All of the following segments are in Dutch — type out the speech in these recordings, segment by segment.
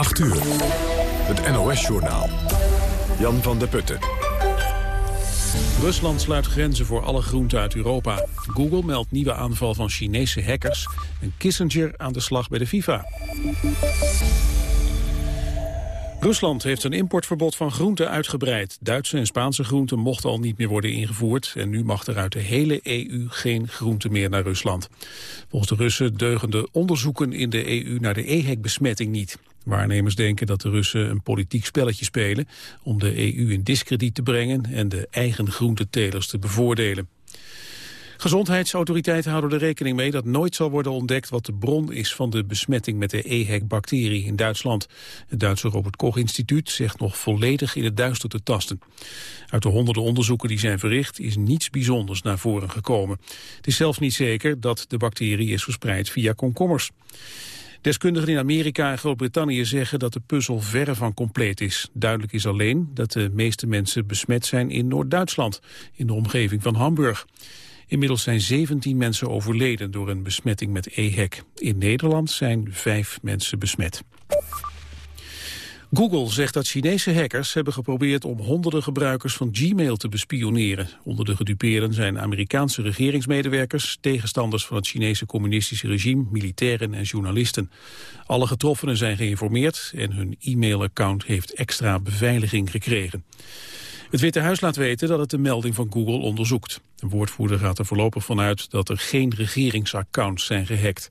8 uur. Het NOS-journaal. Jan van der Putten. Rusland sluit grenzen voor alle groenten uit Europa. Google meldt nieuwe aanval van Chinese hackers. En Kissinger aan de slag bij de FIFA. Rusland heeft een importverbod van groenten uitgebreid. Duitse en Spaanse groenten mochten al niet meer worden ingevoerd... en nu mag er uit de hele EU geen groente meer naar Rusland. Volgens de Russen deugen de onderzoeken in de EU naar de EHEC-besmetting niet. Waarnemers denken dat de Russen een politiek spelletje spelen... om de EU in discrediet te brengen en de eigen groentetelers te bevoordelen. Gezondheidsautoriteiten houden er rekening mee dat nooit zal worden ontdekt wat de bron is van de besmetting met de EHEC-bacterie in Duitsland. Het Duitse Robert Koch-instituut zegt nog volledig in het duister te tasten. Uit de honderden onderzoeken die zijn verricht is niets bijzonders naar voren gekomen. Het is zelfs niet zeker dat de bacterie is verspreid via komkommers. Deskundigen in Amerika en Groot-Brittannië zeggen dat de puzzel verre van compleet is. Duidelijk is alleen dat de meeste mensen besmet zijn in Noord-Duitsland, in de omgeving van Hamburg. Inmiddels zijn 17 mensen overleden door een besmetting met EHEC. In Nederland zijn vijf mensen besmet. Google zegt dat Chinese hackers hebben geprobeerd om honderden gebruikers van Gmail te bespioneren. Onder de gedupeerden zijn Amerikaanse regeringsmedewerkers, tegenstanders van het Chinese communistische regime, militairen en journalisten. Alle getroffenen zijn geïnformeerd en hun e-mailaccount heeft extra beveiliging gekregen. Het Witte Huis laat weten dat het de melding van Google onderzoekt. Een woordvoerder gaat er voorlopig vanuit dat er geen regeringsaccounts zijn gehackt.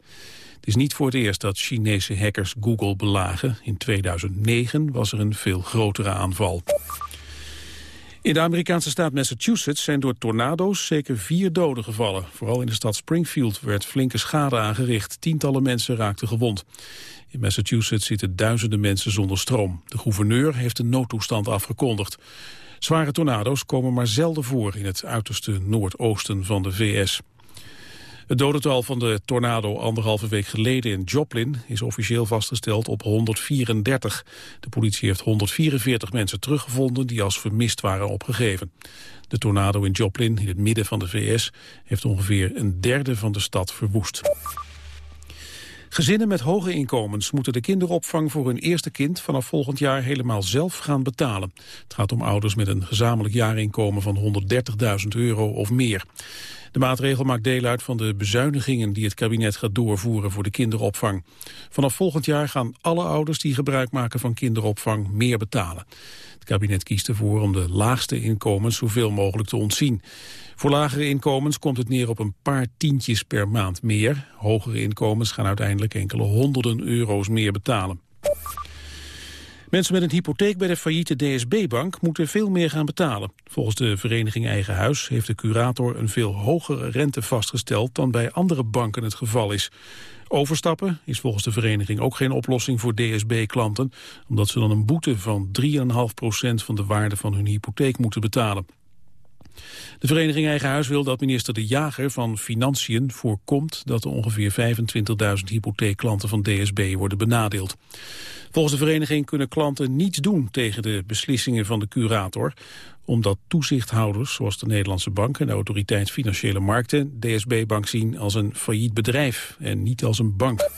Het is niet voor het eerst dat Chinese hackers Google belagen. In 2009 was er een veel grotere aanval. In de Amerikaanse staat Massachusetts zijn door tornado's zeker vier doden gevallen. Vooral in de stad Springfield werd flinke schade aangericht. Tientallen mensen raakten gewond. In Massachusetts zitten duizenden mensen zonder stroom. De gouverneur heeft een noodtoestand afgekondigd. Zware tornado's komen maar zelden voor in het uiterste noordoosten van de VS. Het dodental van de tornado anderhalve week geleden in Joplin is officieel vastgesteld op 134. De politie heeft 144 mensen teruggevonden die als vermist waren opgegeven. De tornado in Joplin, in het midden van de VS, heeft ongeveer een derde van de stad verwoest. Gezinnen met hoge inkomens moeten de kinderopvang voor hun eerste kind vanaf volgend jaar helemaal zelf gaan betalen. Het gaat om ouders met een gezamenlijk jaarinkomen van 130.000 euro of meer. De maatregel maakt deel uit van de bezuinigingen die het kabinet gaat doorvoeren voor de kinderopvang. Vanaf volgend jaar gaan alle ouders die gebruik maken van kinderopvang meer betalen. Het kabinet kiest ervoor om de laagste inkomens zoveel mogelijk te ontzien. Voor lagere inkomens komt het neer op een paar tientjes per maand meer. Hogere inkomens gaan uiteindelijk enkele honderden euro's meer betalen. Mensen met een hypotheek bij de failliete DSB-bank moeten veel meer gaan betalen. Volgens de vereniging Eigen Huis heeft de curator een veel hogere rente vastgesteld dan bij andere banken het geval is. Overstappen is volgens de vereniging ook geen oplossing voor DSB-klanten, omdat ze dan een boete van 3,5% van de waarde van hun hypotheek moeten betalen. De vereniging Eigen Huis wil dat minister De Jager van Financiën voorkomt dat er ongeveer 25.000 hypotheekklanten van DSB worden benadeeld. Volgens de vereniging kunnen klanten niets doen tegen de beslissingen van de curator, omdat toezichthouders zoals de Nederlandse Bank en de Autoriteit Financiële Markten DSB-bank zien als een failliet bedrijf en niet als een bank.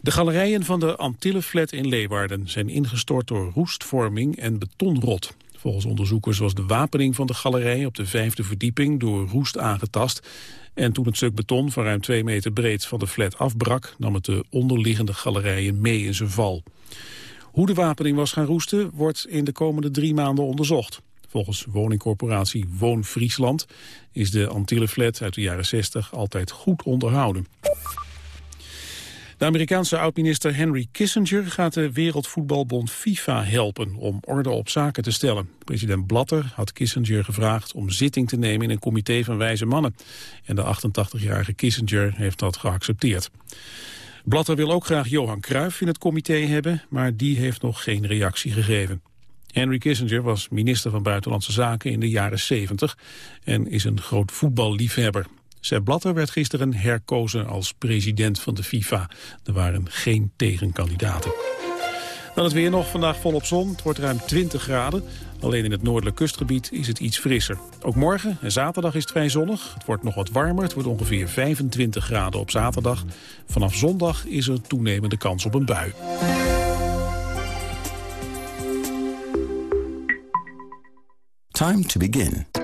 De galerijen van de Antillenflat in Leeuwarden zijn ingestort door roestvorming en betonrot. Volgens onderzoekers was de wapening van de galerij op de vijfde verdieping door roest aangetast. En toen het stuk beton van ruim twee meter breed van de flat afbrak, nam het de onderliggende galerijen mee in zijn val. Hoe de wapening was gaan roesten, wordt in de komende drie maanden onderzocht. Volgens woningcorporatie Woon Friesland is de Antillenflat uit de jaren 60 altijd goed onderhouden. De Amerikaanse oud-minister Henry Kissinger gaat de Wereldvoetbalbond FIFA helpen om orde op zaken te stellen. President Blatter had Kissinger gevraagd om zitting te nemen in een comité van wijze mannen. En de 88-jarige Kissinger heeft dat geaccepteerd. Blatter wil ook graag Johan Cruijff in het comité hebben, maar die heeft nog geen reactie gegeven. Henry Kissinger was minister van Buitenlandse Zaken in de jaren 70 en is een groot voetballiefhebber. Sepp Blatter werd gisteren herkozen als president van de FIFA. Er waren geen tegenkandidaten. Dan het weer nog. Vandaag volop zon. Het wordt ruim 20 graden. Alleen in het noordelijk kustgebied is het iets frisser. Ook morgen en zaterdag is het vrij zonnig. Het wordt nog wat warmer. Het wordt ongeveer 25 graden op zaterdag. Vanaf zondag is er toenemende kans op een bui. Time to begin.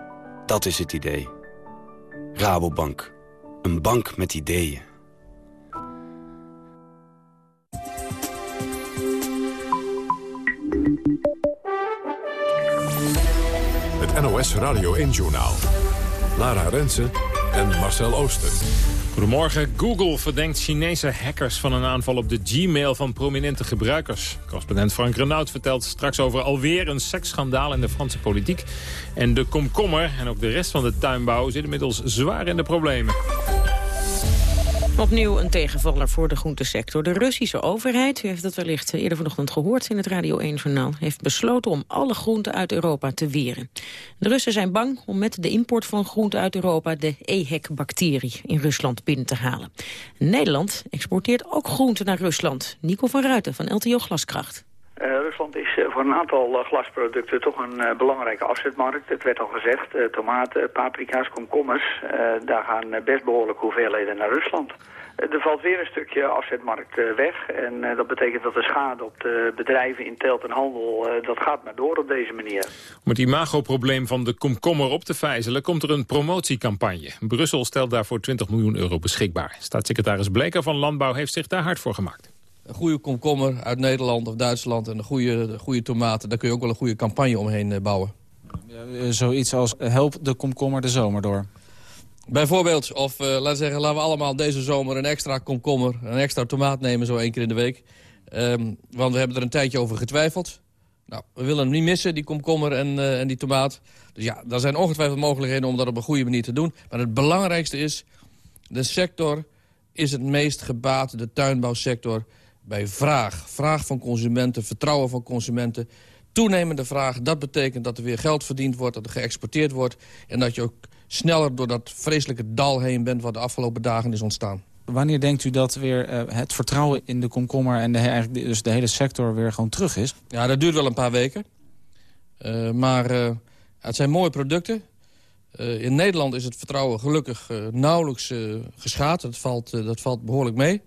Dat is het idee. Rabobank. Een bank met ideeën. Het NOS Radio 1-journaal. Lara Rensen en Marcel Ooster. Goedemorgen. Google verdenkt Chinese hackers van een aanval op de Gmail van prominente gebruikers. Correspondent Frank Renaud vertelt straks over alweer een seksschandaal in de Franse politiek. En de komkommer en ook de rest van de tuinbouw zit inmiddels zwaar in de problemen. Opnieuw een tegenvaller voor de groentesector. De Russische overheid, u heeft het wellicht eerder vanochtend gehoord in het Radio 1-journaal... heeft besloten om alle groenten uit Europa te weren. De Russen zijn bang om met de import van groenten uit Europa... de EHEC-bacterie in Rusland binnen te halen. Nederland exporteert ook groenten naar Rusland. Nico van Ruiten van LTO Glaskracht. Uh, Rusland is uh, voor een aantal uh, glasproducten toch een belangrijke afzetmarkt. Het werd al gezegd, tomaten, paprika's, komkommers, daar gaan best behoorlijk hoeveelheden naar Rusland. Er valt weer een stukje afzetmarkt weg en dat betekent dat de schade op de bedrijven in teelt en handel, dat gaat maar door op deze manier. Om het imagoprobleem van de komkommer op te vijzelen komt er een promotiecampagne. Brussel stelt daarvoor 20 miljoen euro beschikbaar. Staatssecretaris Bleker van Landbouw heeft zich daar hard voor gemaakt een goede komkommer uit Nederland of Duitsland en een goede, de goede tomaten... daar kun je ook wel een goede campagne omheen bouwen. Ja, zoiets als help de komkommer de zomer door. Bijvoorbeeld, of uh, laten, zeggen, laten we allemaal deze zomer een extra komkommer... een extra tomaat nemen, zo één keer in de week. Um, want we hebben er een tijdje over getwijfeld. Nou, we willen hem niet missen, die komkommer en, uh, en die tomaat. Dus ja, er zijn ongetwijfeld mogelijkheden om dat op een goede manier te doen. Maar het belangrijkste is, de sector is het meest gebaat, de tuinbouwsector bij vraag. Vraag van consumenten, vertrouwen van consumenten. Toenemende vraag, dat betekent dat er weer geld verdiend wordt... dat er geëxporteerd wordt... en dat je ook sneller door dat vreselijke dal heen bent... wat de afgelopen dagen is ontstaan. Wanneer denkt u dat weer uh, het vertrouwen in de komkommer... en de, eigenlijk dus de hele sector weer gewoon terug is? Ja, dat duurt wel een paar weken. Uh, maar uh, het zijn mooie producten. in Nederland is het vertrouwen gelukkig nauwelijks geschaad. Dat valt, dat valt behoorlijk mee.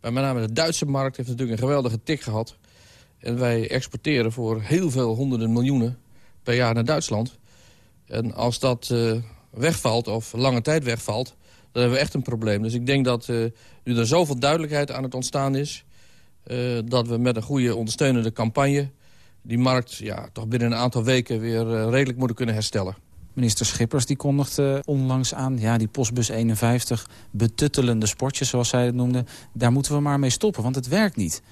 Maar met name de Duitse markt heeft natuurlijk een geweldige tik gehad. En wij exporteren voor heel veel honderden miljoenen per jaar naar Duitsland. En als dat uh, wegvalt, of lange tijd wegvalt, dan hebben we echt een probleem. Dus ik denk dat uh, nu er zoveel duidelijkheid aan het ontstaan is... Uh, dat we met een goede ondersteunende campagne... die markt ja, toch binnen een aantal weken weer redelijk moeten kunnen herstellen. Minister Schippers die kondigde onlangs aan... ja, die postbus 51, betuttelende sportjes zoals zij het noemde... daar moeten we maar mee stoppen, want het werkt niet.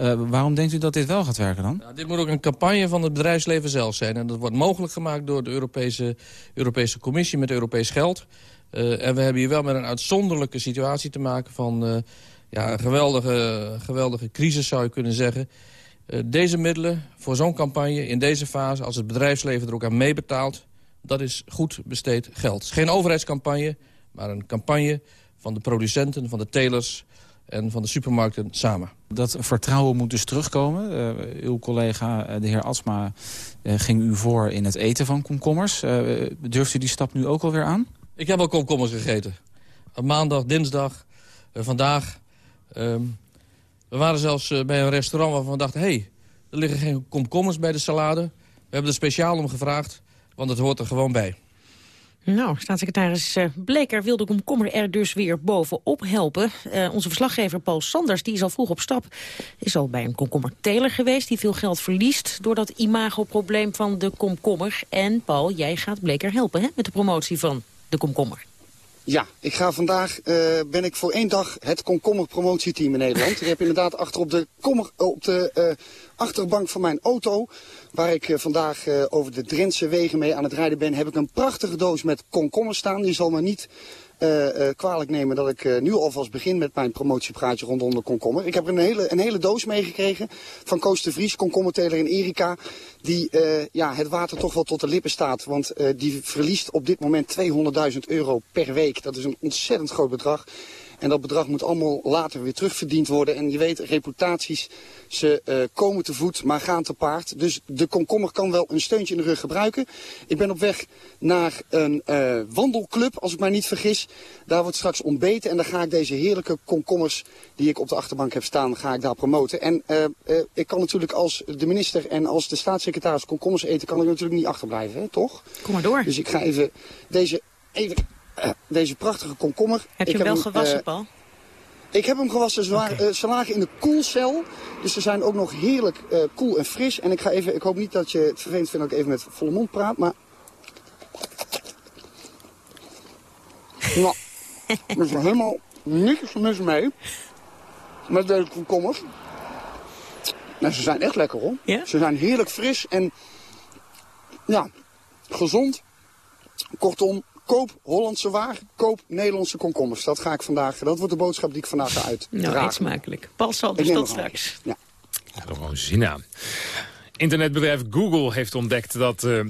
Uh, waarom denkt u dat dit wel gaat werken dan? Nou, dit moet ook een campagne van het bedrijfsleven zelf zijn. En dat wordt mogelijk gemaakt door de Europese, Europese Commissie met Europees geld. Uh, en we hebben hier wel met een uitzonderlijke situatie te maken... van uh, ja, een geweldige, geweldige crisis zou je kunnen zeggen... deze middelen voor zo'n campagne in deze fase... als het bedrijfsleven er ook aan meebetaalt dat is goed besteed geld. Geen overheidscampagne, maar een campagne van de producenten, van de telers... en van de supermarkten samen. Dat vertrouwen moet dus terugkomen. Uh, uw collega, uh, de heer Atsma, uh, ging u voor in het eten van komkommers. durft u die stap nu ook alweer aan? Ik heb al komkommers gegeten. Maandag, dinsdag, vandaag. Ehm, we waren zelfs bij een restaurant waarvan we dachten... hé, hey, er liggen geen komkommers bij de salade. We hebben er speciaal om gevraagd, want het hoort er gewoon bij. Nou, staatssecretaris uh, Bleker wil de komkommer er dus weer bovenop helpen. Uh, onze verslaggever Paul Sanders, die is al vroeg op stap... is al bij een komkommerteler geweest die veel geld verliest... door dat imagoprobleem van de komkommer. En Paul, jij gaat Bleker helpen hè, met de promotie van de komkommer. Ja, ik ga vandaag, uh, ben ik voor één dag het komkommer promotieteam in Nederland. ik heb inderdaad achter op de, kommer, op de uh, achterbank van mijn auto, waar ik vandaag over de Drentse wegen mee aan het rijden ben, heb ik een prachtige doos met komkommer staan. Die zal me niet kwalijk nemen dat ik uh, nu alvast begin met mijn promotiepraatje rondom de komkommer. Ik heb een hele, een hele doos meegekregen van Koos de Vries, komkommerteler in Erika. Die ja, het water toch wel tot de lippen staat. Want die verliest op dit moment 200.000 euro per week. Dat is een ontzettend groot bedrag. En dat bedrag moet allemaal later weer terugverdiend worden. En je weet, reputaties, ze uh, komen te voet, maar gaan te paard. Dus de komkommer kan wel een steuntje in de rug gebruiken. Ik ben op weg naar een uh, wandelclub, als ik mij niet vergis. Daar wordt straks ontbeten en dan ga ik deze heerlijke komkommers die ik op de achterbank heb staan, ga ik daar promoten. En uh, ik kan natuurlijk als de minister en als de staatssecretaris komkommers eten, kan ik natuurlijk niet achterblijven, hè, toch? Kom maar door. Dus ik ga even deze even deze prachtige komkommer. Heb je ik hem wel gewassen, uh, Paul? Ik heb hem gewassen. Ze, waren, okay. uh, ze lagen in de koelcel. Dus ze zijn ook nog heerlijk koel en fris. En ik ga even, ik hoop niet dat je het vervelend vindt dat ik even met volle mond praat, maar... nou, er is helemaal niks mis mee. Met deze komkommers. Nou, ze zijn echt lekker hoor. Ja? Ze zijn heerlijk fris en ja, gezond. Kortom, koop Hollandse waar, koop Nederlandse komkommers. Dat ga ik vandaag, dat wordt de boodschap die ik vandaag ga uit. Nou, eet smakelijk. Paul Sanders, tot straks. Ja. Ja, er gewoon zin aan. Internetbedrijf Google heeft ontdekt dat uh,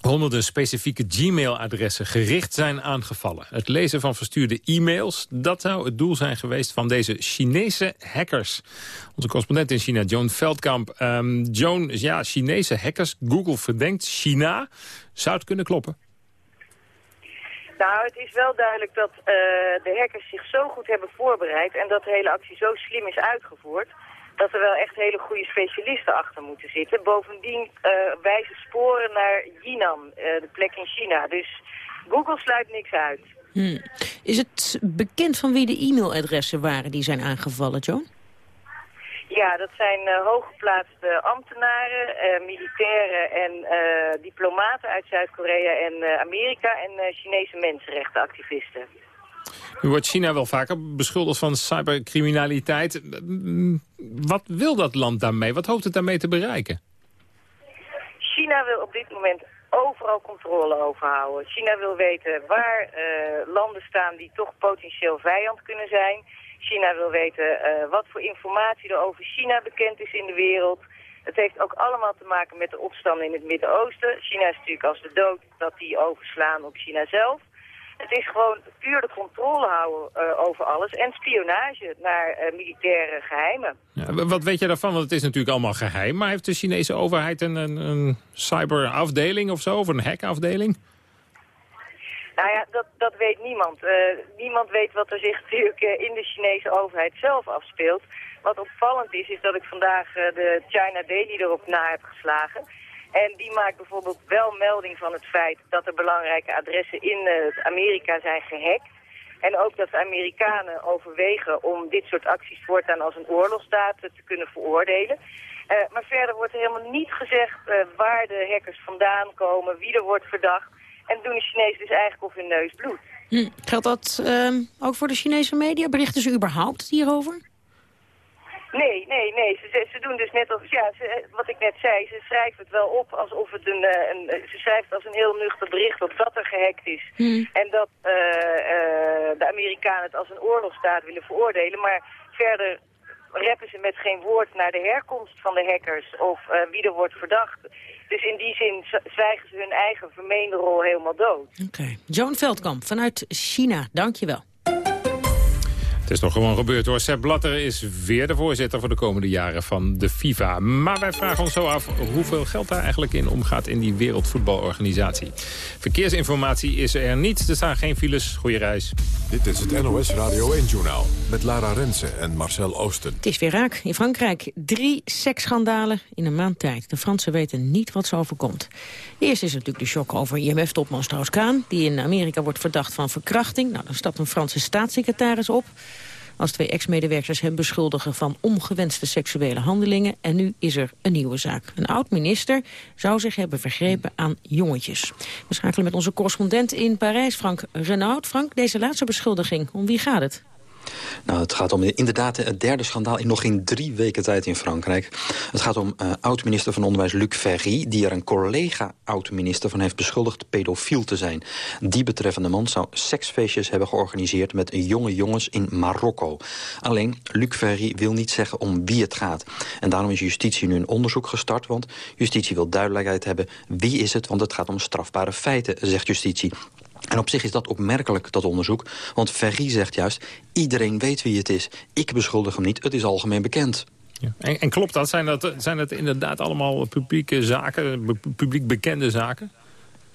honderden specifieke Gmail-adressen gericht zijn aangevallen. Het lezen van verstuurde e-mails, dat zou het doel zijn geweest van deze Chinese hackers. Onze correspondent in China, Joan Veldkamp. Um, Joan, ja, Chinese hackers, Google verdenkt China. Zou het kunnen kloppen? Nou, het is wel duidelijk dat uh, de hackers zich zo goed hebben voorbereid en dat de hele actie zo slim is uitgevoerd, dat er wel echt hele goede specialisten achter moeten zitten. Bovendien uh, wijzen sporen naar Jinan, uh, de plek in China. Dus Google sluit niks uit. Hmm. Is het bekend van wie de e-mailadressen waren die zijn aangevallen, Joan? Ja, dat zijn uh, hooggeplaatste ambtenaren, uh, militairen en uh, diplomaten uit Zuid-Korea en Amerika en Chinese mensenrechtenactivisten. Nu wordt China wel vaker beschuldigd van cybercriminaliteit. Wat wil dat land daarmee? Wat hoopt het daarmee te bereiken? China wil op dit moment overal controle overhouden. China wil weten waar landen staan die toch potentieel vijand kunnen zijn... China wil weten uh, wat voor informatie er over China bekend is in de wereld. Het heeft ook allemaal te maken met de opstanden in het Midden-Oosten. China is natuurlijk als de dood dat die overslaan op China zelf. Het is gewoon puur de controle houden uh, over alles en spionage naar uh, militaire geheimen. Ja, wat weet je daarvan? Want het is natuurlijk allemaal geheim. Maar heeft de Chinese overheid een, een, een cyberafdeling of zo? Of een hackafdeling? Nou ja, dat, dat weet niemand. Uh, niemand weet wat er zich natuurlijk uh, in de Chinese overheid zelf afspeelt. Wat opvallend is, is dat ik vandaag uh, de China Daily erop na heb geslagen. En die maakt bijvoorbeeld wel melding van het feit dat er belangrijke adressen in Amerika zijn gehackt. En ook dat de Amerikanen overwegen om dit soort acties voortaan als een oorlogsdaad te kunnen veroordelen. Maar verder wordt er helemaal niet gezegd waar de hackers vandaan komen, wie er wordt verdacht. En doen de Chinezen dus eigenlijk of hun neus bloed. Hm. Geldt dat uh, ook voor de Chinese media? Berichten ze überhaupt hierover? Nee, nee, nee. Ze, ze doen dus net als, ja, ze, wat ik net zei, ze schrijven het wel op alsof het een, een ze schrijft het als een heel nuchter bericht op dat er gehackt is. Hmm. En dat uh, uh, de Amerikanen het als een oorlogsstaat willen veroordelen. Maar verder reppen ze met geen woord naar de herkomst van de hackers of uh, wie er wordt verdacht. Dus in die zin zwijgen ze hun eigen vermeende rol helemaal dood. Oké. Joan Veldkamp vanuit China, dank je wel. Het is nog gewoon gebeurd hoor. Sepp Blatter is weer de voorzitter voor de komende jaren van de FIFA. Maar wij vragen ons zo af hoeveel geld daar eigenlijk in omgaat in die wereldvoetbalorganisatie. Verkeersinformatie is er niet. Er staan geen files. Goeie reis. Dit is het NOS Radio 1-journaal met Lara Rensen en Marcel Oosten. Het is weer raak. In Frankrijk drie seksschandalen in een maand tijd. De Fransen weten niet wat ze overkomt. Eerst is natuurlijk de shock over IMF-topman Strauss-Kaan... die in Amerika wordt verdacht van verkrachting. Nou, dan stapt een Franse staatssecretaris op als twee ex-medewerkers hem beschuldigen van ongewenste seksuele handelingen. En nu is er een nieuwe zaak. Een oud-minister zou zich hebben vergrepen aan jongetjes. We schakelen met onze correspondent in Parijs, Frank Renaud. Frank, deze laatste beschuldiging, om wie gaat het? Nou, het gaat om inderdaad het derde schandaal in nog geen drie weken tijd in Frankrijk. Het gaat om uh, oud-minister van Onderwijs Luc Ferry... die er een collega-oud-minister van heeft beschuldigd pedofiel te zijn. Die betreffende man zou seksfeestjes hebben georganiseerd... met jonge jongens in Marokko. Alleen, Luc Ferry wil niet zeggen om wie het gaat. En daarom is justitie nu een onderzoek gestart... want justitie wil duidelijkheid hebben wie is het... want het gaat om strafbare feiten, zegt justitie. En op zich is dat opmerkelijk, dat onderzoek. Want Ferry zegt juist, iedereen weet wie het is. Ik beschuldig hem niet, het is algemeen bekend. Ja. En, en, klopt dat? Zijn, dat? zijn het inderdaad allemaal publieke zaken, publiek bekende zaken?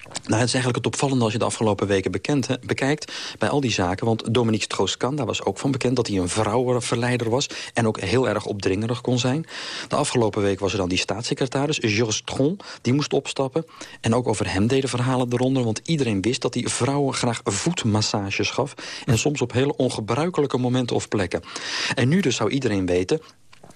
Nou, het is eigenlijk het opvallende als je de afgelopen weken bekijkt... bij al die zaken, want Dominique Strauss-Kahn, daar was ook van bekend... dat hij een vrouwenverleider was en ook heel erg opdringerig kon zijn. De afgelopen week was er dan die staatssecretaris, Georges Tron... die moest opstappen. En ook over hem deden verhalen eronder... want iedereen wist dat hij vrouwen graag voetmassages gaf... en soms op hele ongebruikelijke momenten of plekken. En nu dus zou iedereen weten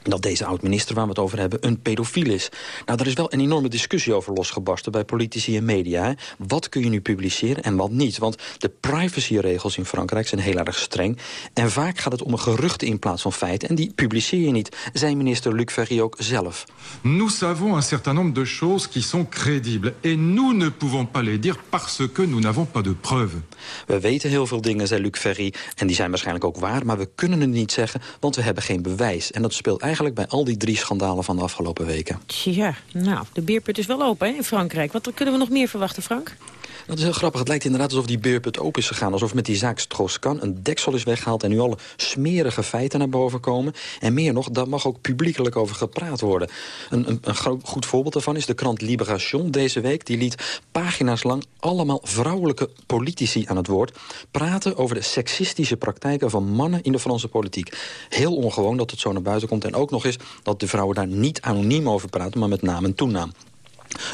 dat deze oud-minister waar we het over hebben een pedofiel is. Nou, daar is wel een enorme discussie over losgebarsten bij politici en media. Hè. Wat kun je nu publiceren en wat niet? Want de privacyregels in Frankrijk zijn heel erg streng. En vaak gaat het om een geruchte in plaats van feiten. En die publiceer je niet, zei minister Luc Ferry ook zelf. Nous savons un certain nombre de choses qui sont crédibles. Et nous ne pouvons pas les dire parce que nous n'avons pas de preuves. We weten heel veel dingen, zei Luc Ferry. En die zijn waarschijnlijk ook waar, maar we kunnen het niet zeggen... want we hebben geen bewijs. En dat speelt eigenlijk bij al die drie schandalen van de afgelopen weken. Ja, nou, de beerput is wel open hè, in Frankrijk. Wat kunnen we nog meer verwachten, Frank? Dat is heel grappig. Het lijkt inderdaad alsof die beerput open is gegaan. Alsof met die zaak Strauss-Kahn een deksel is weggehaald... en nu alle smerige feiten naar boven komen. En meer nog, daar mag ook publiekelijk over gepraat worden. Een, een, een goed voorbeeld daarvan is de krant Libération deze week. Die liet pagina's lang allemaal vrouwelijke politici aan het woord... praten over de seksistische praktijken van mannen in de Franse politiek. Heel ongewoon dat het zo naar buiten komt. En ook nog eens dat de vrouwen daar niet anoniem over praten... maar met naam en toenaam.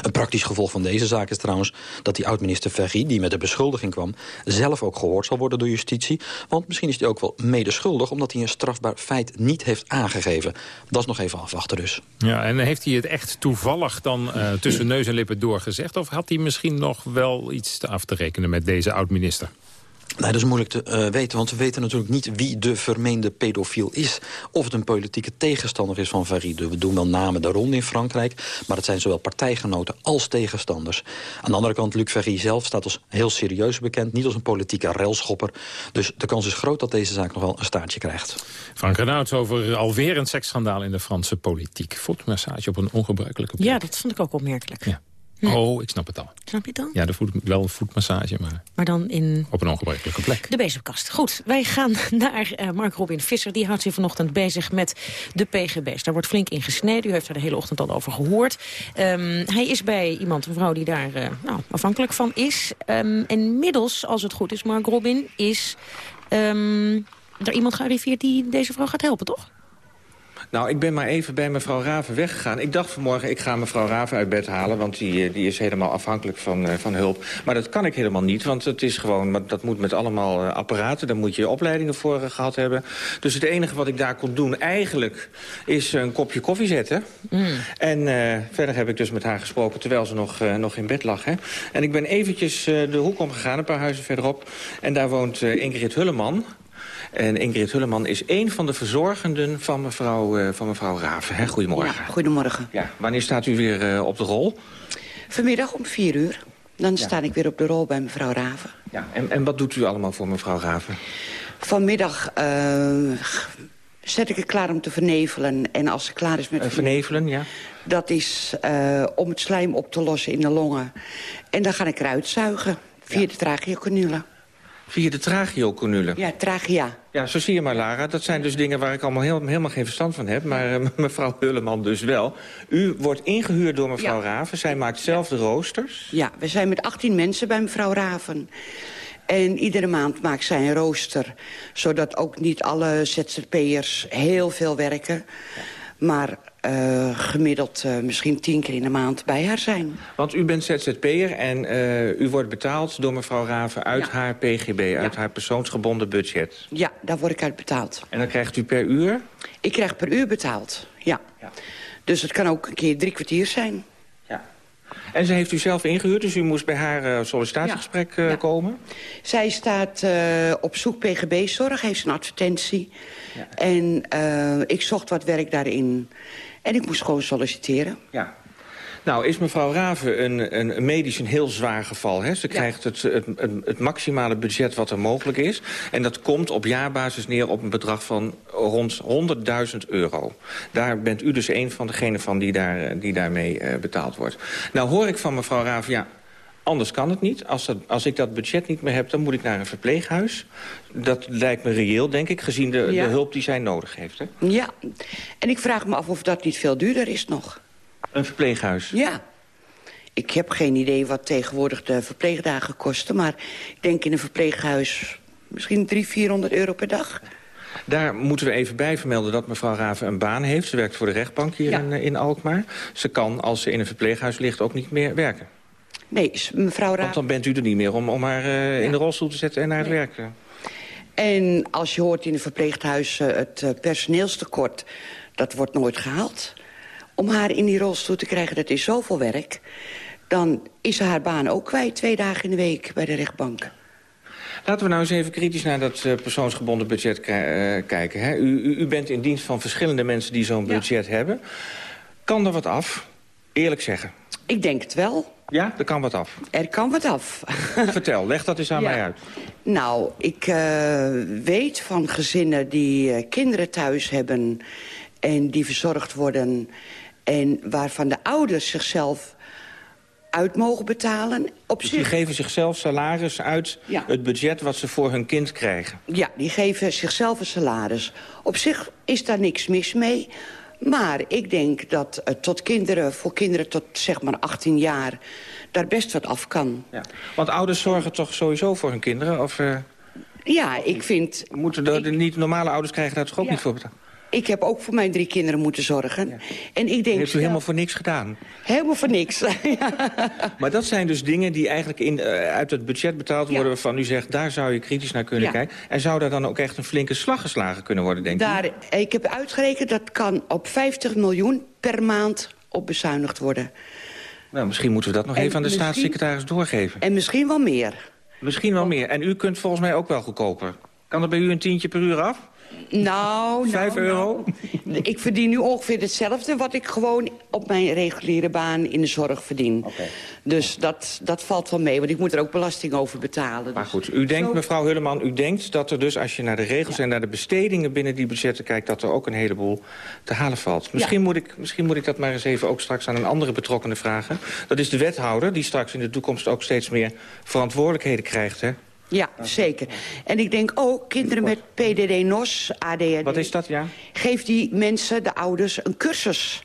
Een praktisch gevolg van deze zaak is trouwens dat die oud-minister Ferry... die met de beschuldiging kwam, zelf ook gehoord zal worden door justitie. Want misschien is hij ook wel medeschuldig... omdat hij een strafbaar feit niet heeft aangegeven. Dat is nog even afwachten dus. Ja, en heeft hij het echt toevallig dan uh, tussen neus en lippen doorgezegd... of had hij misschien nog wel iets af te rekenen met deze oud-minister? Nee, dat is moeilijk te uh, weten, want we weten natuurlijk niet wie de vermeende pedofiel is. Of het een politieke tegenstander is van Farid. We doen wel namen de ronde in Frankrijk, maar het zijn zowel partijgenoten als tegenstanders. Aan de andere kant, Luc Ferry zelf staat als heel serieus bekend, niet als een politieke relschopper. Dus de kans is groot dat deze zaak nog wel een staartje krijgt. Frank Renouts over alweer een seksschandaal in de Franse politiek. Voetmassage op een ongebruikelijke plek. Ja, dat vond ik ook opmerkelijk. Ja. Oh, ik snap het al. Snap je het dan? Ja, de voet, wel een voetmassage, maar, maar dan in... op een ongebruikelijke plek. De bezemkast. Goed, wij gaan naar uh, Mark Robin Visser. Die houdt zich vanochtend bezig met de PGB's. Daar wordt flink in gesneden. U heeft er de hele ochtend al over gehoord. Um, hij is bij iemand, een vrouw die daar uh, nou, afhankelijk van is. Um, inmiddels, als het goed is, Mark Robin, is um, er iemand gearriveerd die deze vrouw gaat helpen, toch? Nou, ik ben maar even bij mevrouw Raven weggegaan. Ik dacht vanmorgen, ik ga mevrouw Raven uit bed halen... want die, die is helemaal afhankelijk van, uh, van hulp. Maar dat kan ik helemaal niet, want het is gewoon... dat moet met allemaal uh, apparaten, daar moet je opleidingen voor gehad hebben. Dus het enige wat ik daar kon doen eigenlijk... is een kopje koffie zetten. Mm. En verder heb ik dus met haar gesproken... terwijl ze nog, nog in bed lag. Hè. En ik ben eventjes de hoek omgegaan, een paar huizen verderop. En daar woont Ingrid Hulleman... En Ingrid Hulleman is een van de verzorgenden van mevrouw, uh, van mevrouw Raven. Hè? Goedemorgen. Ja, goedemorgen. Ja, wanneer staat u weer uh, op de rol? Vanmiddag om vier uur. Dan ja. sta ik weer op de rol bij mevrouw Raven. Ja, en, en wat doet u allemaal voor mevrouw Raven? Vanmiddag uh, zet ik het klaar om te vernevelen. En als ze klaar is met... vernevelen, ja. Dat is om het slijm op te lossen in de longen. En dan ga ik eruit zuigen via ja. de tracheocanule. Via de tragioconule? Ja, tragia. Ja, zo zie je maar, Lara. Dat zijn dus dingen waar ik allemaal heel, helemaal geen verstand van heb. Maar uh, mevrouw Hulleman dus wel. U wordt ingehuurd door mevrouw ja. Raven. Zij maakt zelf de roosters. Ja, we zijn met 18 mensen bij mevrouw Raven. En iedere maand maakt zij een rooster. Zodat ook niet alle ZZP'ers heel veel werken. Maar uh, gemiddeld uh, misschien tien keer in de maand bij haar zijn. Want u bent ZZP'er en uh, u wordt betaald door mevrouw Raven uit ja. haar PGB... Ja. uit haar persoonsgebonden budget. Ja, daar word ik uit betaald. En dan krijgt u per uur? Ik krijg per uur betaald, ja. ja. Dus het kan ook een keer drie kwartier zijn. Ja. En ze heeft u zelf ingehuurd, dus u moest bij haar sollicitatiegesprek komen? Zij staat op zoek PGB-zorg, heeft een advertentie... En ik zocht wat werk daarin. En ik moest gewoon solliciteren. Ja. Nou, is mevrouw Raven een, een, medisch een heel zwaar geval. Hè? Ze ja. krijgt het, het, het, het, maximale budget wat er mogelijk is. En dat komt op jaarbasis neer op een bedrag van rond 100.000 euro. Daar bent u dus een van degenen van die, daar, die daarmee uh, betaald wordt. Nou hoor ik van mevrouw Raven, ja, Anders kan het niet. Als, dat, als ik dat budget niet meer heb, dan moet ik naar een verpleeghuis. Dat lijkt me reëel, denk ik, gezien de, ja. de hulp die zij nodig heeft. Hè? Ja, en ik vraag me af of dat niet veel duurder is nog. Een verpleeghuis? Ja. Ik heb geen idee wat tegenwoordig de verpleegdagen kosten... maar ik denk in een verpleeghuis misschien 300, 400 euro per dag. Daar moeten we even bij vermelden dat mevrouw Raven een baan heeft. Ze werkt voor de rechtbank hier ja. in, in Alkmaar. Ze kan, als ze in een verpleeghuis ligt, ook niet meer werken. Nee, mevrouw Raven... Want dan bent u er niet meer om, om haar uh, ja. in de rolstoel te zetten en naar het nee. werk. En als je hoort in een verpleeghuis uh, het personeelstekort... dat wordt nooit gehaald. Om haar in die rolstoel te krijgen, dat is zoveel werk... dan is ze haar baan ook kwijt twee dagen in de week bij de rechtbank. Laten we nou eens even kritisch naar dat persoonsgebonden budget kijken. Hè? U, u, u, bent in dienst van verschillende mensen die zo'n budget ja. hebben. Kan er wat af? Eerlijk zeggen. Ik denk het wel. Ja, er kan wat af. Er kan wat af. Vertel, leg dat eens aan ja. mij uit. Nou, ik uh, weet van gezinnen die uh, kinderen thuis hebben... en die verzorgd worden... en waarvan de ouders zichzelf uit mogen betalen. Op dus zich... die geven zichzelf salaris uit ja. het budget wat ze voor hun kind krijgen? Ja, die geven zichzelf een salaris. Op zich is daar niks mis mee... Maar ik denk dat uh, tot kinderen, voor kinderen tot zeg maar 18 jaar... daar best wat af kan. Ja. Want ouders zorgen toch sowieso voor hun kinderen? Of, uh... Ja, ik vind... Moeten de, de niet normale ouders krijgen daar toch ook ja. niet voor betaald? Ik heb ook voor mijn drie kinderen moeten zorgen. Ja. En ik denk... Heeft u helemaal voor niks gedaan? Helemaal voor niks. maar dat zijn dus dingen die eigenlijk in, uh, uit het budget betaald worden... Ja. waarvan u zegt, daar zou je kritisch naar kunnen kijken. En zou daar dan ook echt een flinke slag geslagen kunnen worden, denk daar, u? Ik heb uitgerekend, dat kan op 50 miljoen per maand op bezuinigd worden. Nou, misschien moeten we dat nog en even aan de staatssecretaris doorgeven. En misschien wel meer. Misschien wel meer. En u kunt volgens mij ook wel goedkoper. Kan er bij u een tientje per uur af? Nou, Vijf nou, euro? Nou. Ik verdien nu ongeveer hetzelfde... wat ik gewoon op mijn reguliere baan in de zorg verdien. Okay. Dus dat, dat valt wel mee, want ik moet er ook belasting over betalen. Maar goed, u denkt, Zo... mevrouw Hulleman, u denkt dat er dus... als je naar de regels ja. en naar de bestedingen binnen die budgetten kijkt... dat er ook een heleboel te halen valt. Misschien, ja. moet ik, misschien moet ik dat maar eens even ook straks aan een andere betrokkenen vragen. Dat is de wethouder, die straks in de toekomst ook steeds meer verantwoordelijkheden krijgt, hè? Ja, zeker. En ik denk ook, kinderen met PDD-NOS, ADHD... Wat is dat, ja? Geef die mensen, de ouders, een cursus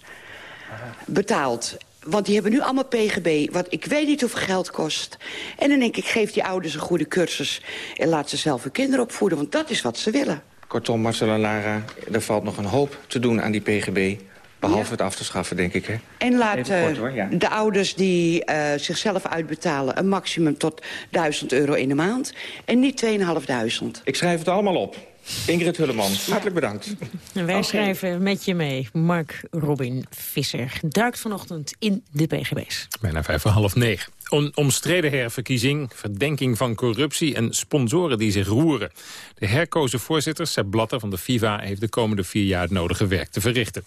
betaald. Want die hebben nu allemaal PGB, wat ik weet niet hoeveel geld kost. En dan denk ik, geef die ouders een goede cursus... en laat ze zelf hun kinderen opvoeden, want dat is wat ze willen. Kortom, Marcel en Lara, er valt nog een hoop te doen aan die PGB... Behalve ja. het af te schaffen, denk ik, hè? En laat kort, hoor, ja. de ouders die uh, zichzelf uitbetalen... een maximum tot 1000 euro in de maand. En niet 2.500. Ik schrijf het allemaal op. Ingrid Hulleman, hartelijk bedankt. En wij okay. schrijven met je mee. Mark Robin Visser duikt vanochtend in de PGB's. Bijna vijf voor half negen. Omstreden herverkiezing, verdenking van corruptie en sponsoren die zich roeren. De herkozen voorzitter, Sepp Blatter van de FIFA... heeft de komende vier jaar het nodige werk te verrichten.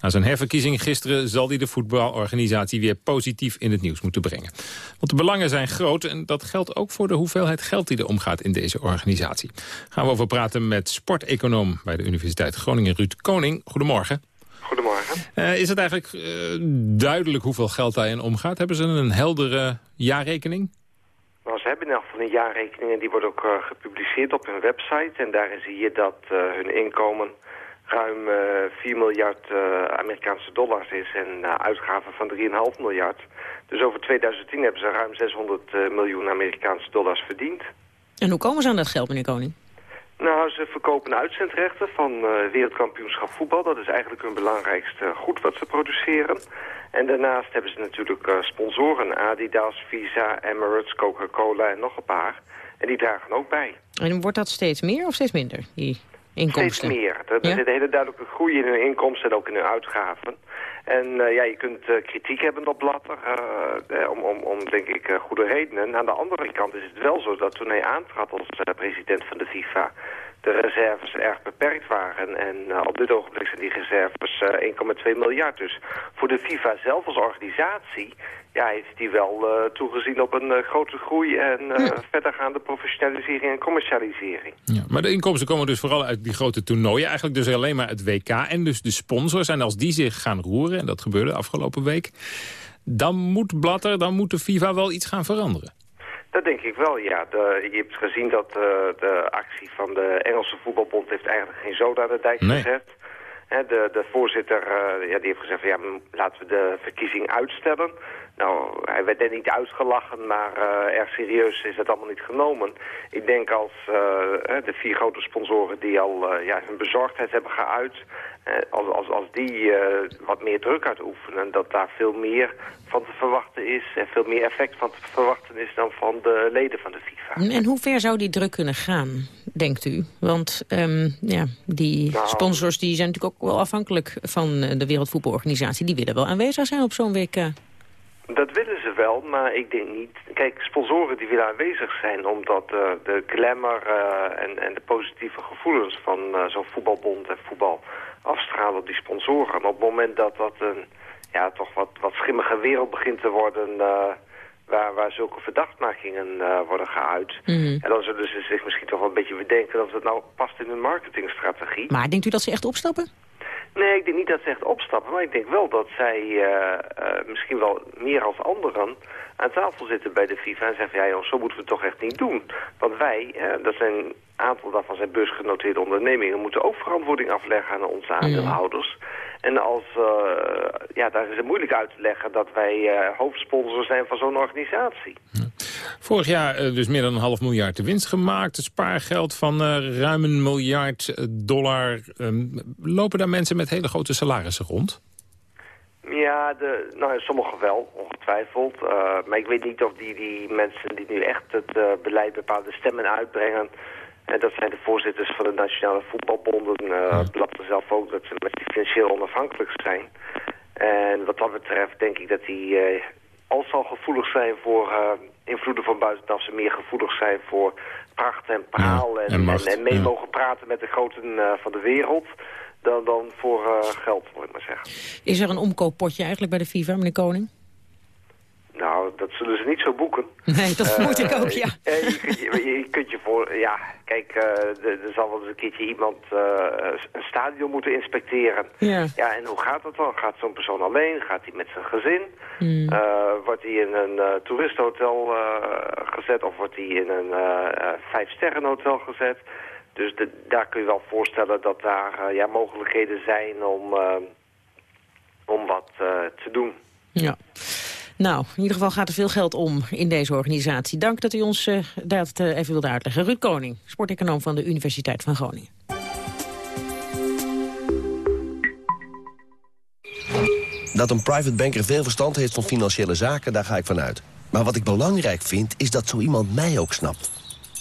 Na zijn herverkiezing gisteren zal hij de voetbalorganisatie... weer positief in het nieuws moeten brengen. Want de belangen zijn groot en dat geldt ook voor de hoeveelheid geld... die er omgaat in deze organisatie. Gaan we over praten met sporteconoom bij de Universiteit Groningen, Ruud Koning. Goedemorgen. Goedemorgen. Uh, is het eigenlijk uh, duidelijk hoeveel geld daarin omgaat? Hebben ze een heldere jaarrekening? Nou, ze hebben in elk geval een jaarrekening en die wordt ook gepubliceerd op hun website. En daarin zie je dat hun inkomen ruim 4 miljard Amerikaanse dollars is en uitgaven van 3,5 miljard. Dus over 2010 hebben ze ruim 600 miljoen Amerikaanse dollars verdiend. En hoe komen ze aan dat geld, meneer Koning? Nou, ze verkopen uitzendrechten van uh, wereldkampioenschap voetbal. Dat is eigenlijk hun belangrijkste goed wat ze produceren. En daarnaast hebben ze natuurlijk uh, sponsoren. Adidas, Visa, Emirates, Coca-Cola en nog een paar. En die dragen ook bij. En wordt dat steeds meer of steeds minder, die inkomsten? Steeds meer. Er, er zit een hele duidelijke groei in hun inkomsten en ook in hun uitgaven. En uh, ja, je kunt uh, kritiek hebben op Blatter, uh, om, om, om denk ik goede redenen. Aan de andere kant is het wel zo dat toen hij aantrad als president van de FIFA de reserves erg beperkt waren. En uh, op dit ogenblik zijn die reserves uh, 1,2 miljard. Dus voor de FIFA zelf als organisatie ja, heeft die wel uh, toegezien op een grote groei en verdergaande professionalisering en commercialisering. Ja, maar de inkomsten komen dus vooral uit die grote toernooien. Eigenlijk dus alleen maar het WK en dus de sponsors. En als die zich gaan roeren, en dat gebeurde afgelopen week... dan moet Blatter, dan moet de FIFA wel iets gaan veranderen. Dat denk ik wel, ja. De, je hebt gezien dat uh, de actie van de Engelse voetbalbond heeft eigenlijk geen zoden aan de dijk nee. gezet. de, de voorzitter uh, ja, die heeft gezegd van ja, laten we de verkiezing uitstellen. Nou, hij werd er niet uitgelachen, maar uh, erg serieus is het allemaal niet genomen. Ik denk als uh, de vier grote sponsoren die al uh, ja, hun bezorgdheid hebben geuit... als, als, als die wat meer druk uitoefenen, dat daar veel meer van te verwachten is... en veel meer effect van te verwachten is dan van de leden van de FIFA. En hoe ver zou die druk kunnen gaan, denkt u? Want um, ja, die nou, sponsors die zijn natuurlijk ook wel afhankelijk van de Wereldvoetbalorganisatie. Die willen wel aanwezig zijn op zo'n WK. Dat willen ze wel, maar ik denk niet... Kijk, sponsoren die willen aanwezig zijn omdat uh, de glamour uh, en, en de positieve gevoelens van uh, zo'n voetbalbond en voetbal afstralen op die sponsoren. Maar op het moment dat dat een ja, toch wat, wat schimmige wereld begint te worden... waar, waar zulke verdachtmakingen worden geuit. Mm. En dan zullen ze zich misschien toch wel een beetje bedenken... of het nou past in hun marketingstrategie. Maar denkt u dat ze echt opstappen? Nee, ik denk niet dat ze echt opstappen, maar ik denk wel dat zij uh, uh, misschien wel meer als anderen aan tafel zitten bij de FIFA en zeggen, ja joh, zo moeten we het toch echt niet doen. Want wij, uh, dat zijn een aantal daarvan zijn beursgenoteerde ondernemingen, moeten ook verantwoording afleggen aan onze aandeelhouders. En als, ja, daar is het moeilijk uit te leggen dat wij hoofdsponsor zijn van zo'n organisatie. Vorig jaar dus meer dan een half miljard de winst gemaakt. Het spaargeld van ruim een miljard dollar. Um, lopen daar mensen met hele grote salarissen rond? Ja, de, nou, sommigen wel, ongetwijfeld. Uh, maar ik weet niet of die, die mensen die nu echt het uh, beleid bepaalde stemmen uitbrengen... En dat zijn de voorzitters van de Nationale Voetbalbonden. Uh, Blatter zelf ook, dat ze financieel onafhankelijk zijn. En wat dat betreft denk ik dat die als al gevoelig zijn voor invloeden van buitenaf... ze meer gevoelig zijn voor pracht en praal ja, en, en, en, en, mee mogen praten met de groten van de wereld dan, dan voor uh, geld, moet ik maar zeggen. Is er een omkooppotje eigenlijk bij de FIFA, meneer Koning? Zullen ze niet zo boeken. Nee, dat vermoed uh, ik ook, ja. Je, je, kunt je, je, kunt je voor... Ja, kijk, uh, er zal wel eens een keertje iemand een stadion moeten inspecteren. Ja. Ja, en hoe gaat dat dan? Gaat zo'n persoon alleen? Gaat hij met zijn gezin? Mm. wordt hij in een toeristenhotel gezet? Of wordt hij in een vijfsterrenhotel gezet? Dus de, daar kun je wel voorstellen dat daar ja, mogelijkheden zijn om, uh, om wat uh, te doen. Ja. Nou, in ieder geval gaat er veel geld om in deze organisatie. Dank dat u ons dat even wilde uitleggen. Ruud Koning, sporteconoom van de Universiteit van Groningen. Dat een private banker veel verstand heeft van financiële zaken, daar ga ik vanuit. Maar wat ik belangrijk vind, is dat zo iemand mij ook snapt.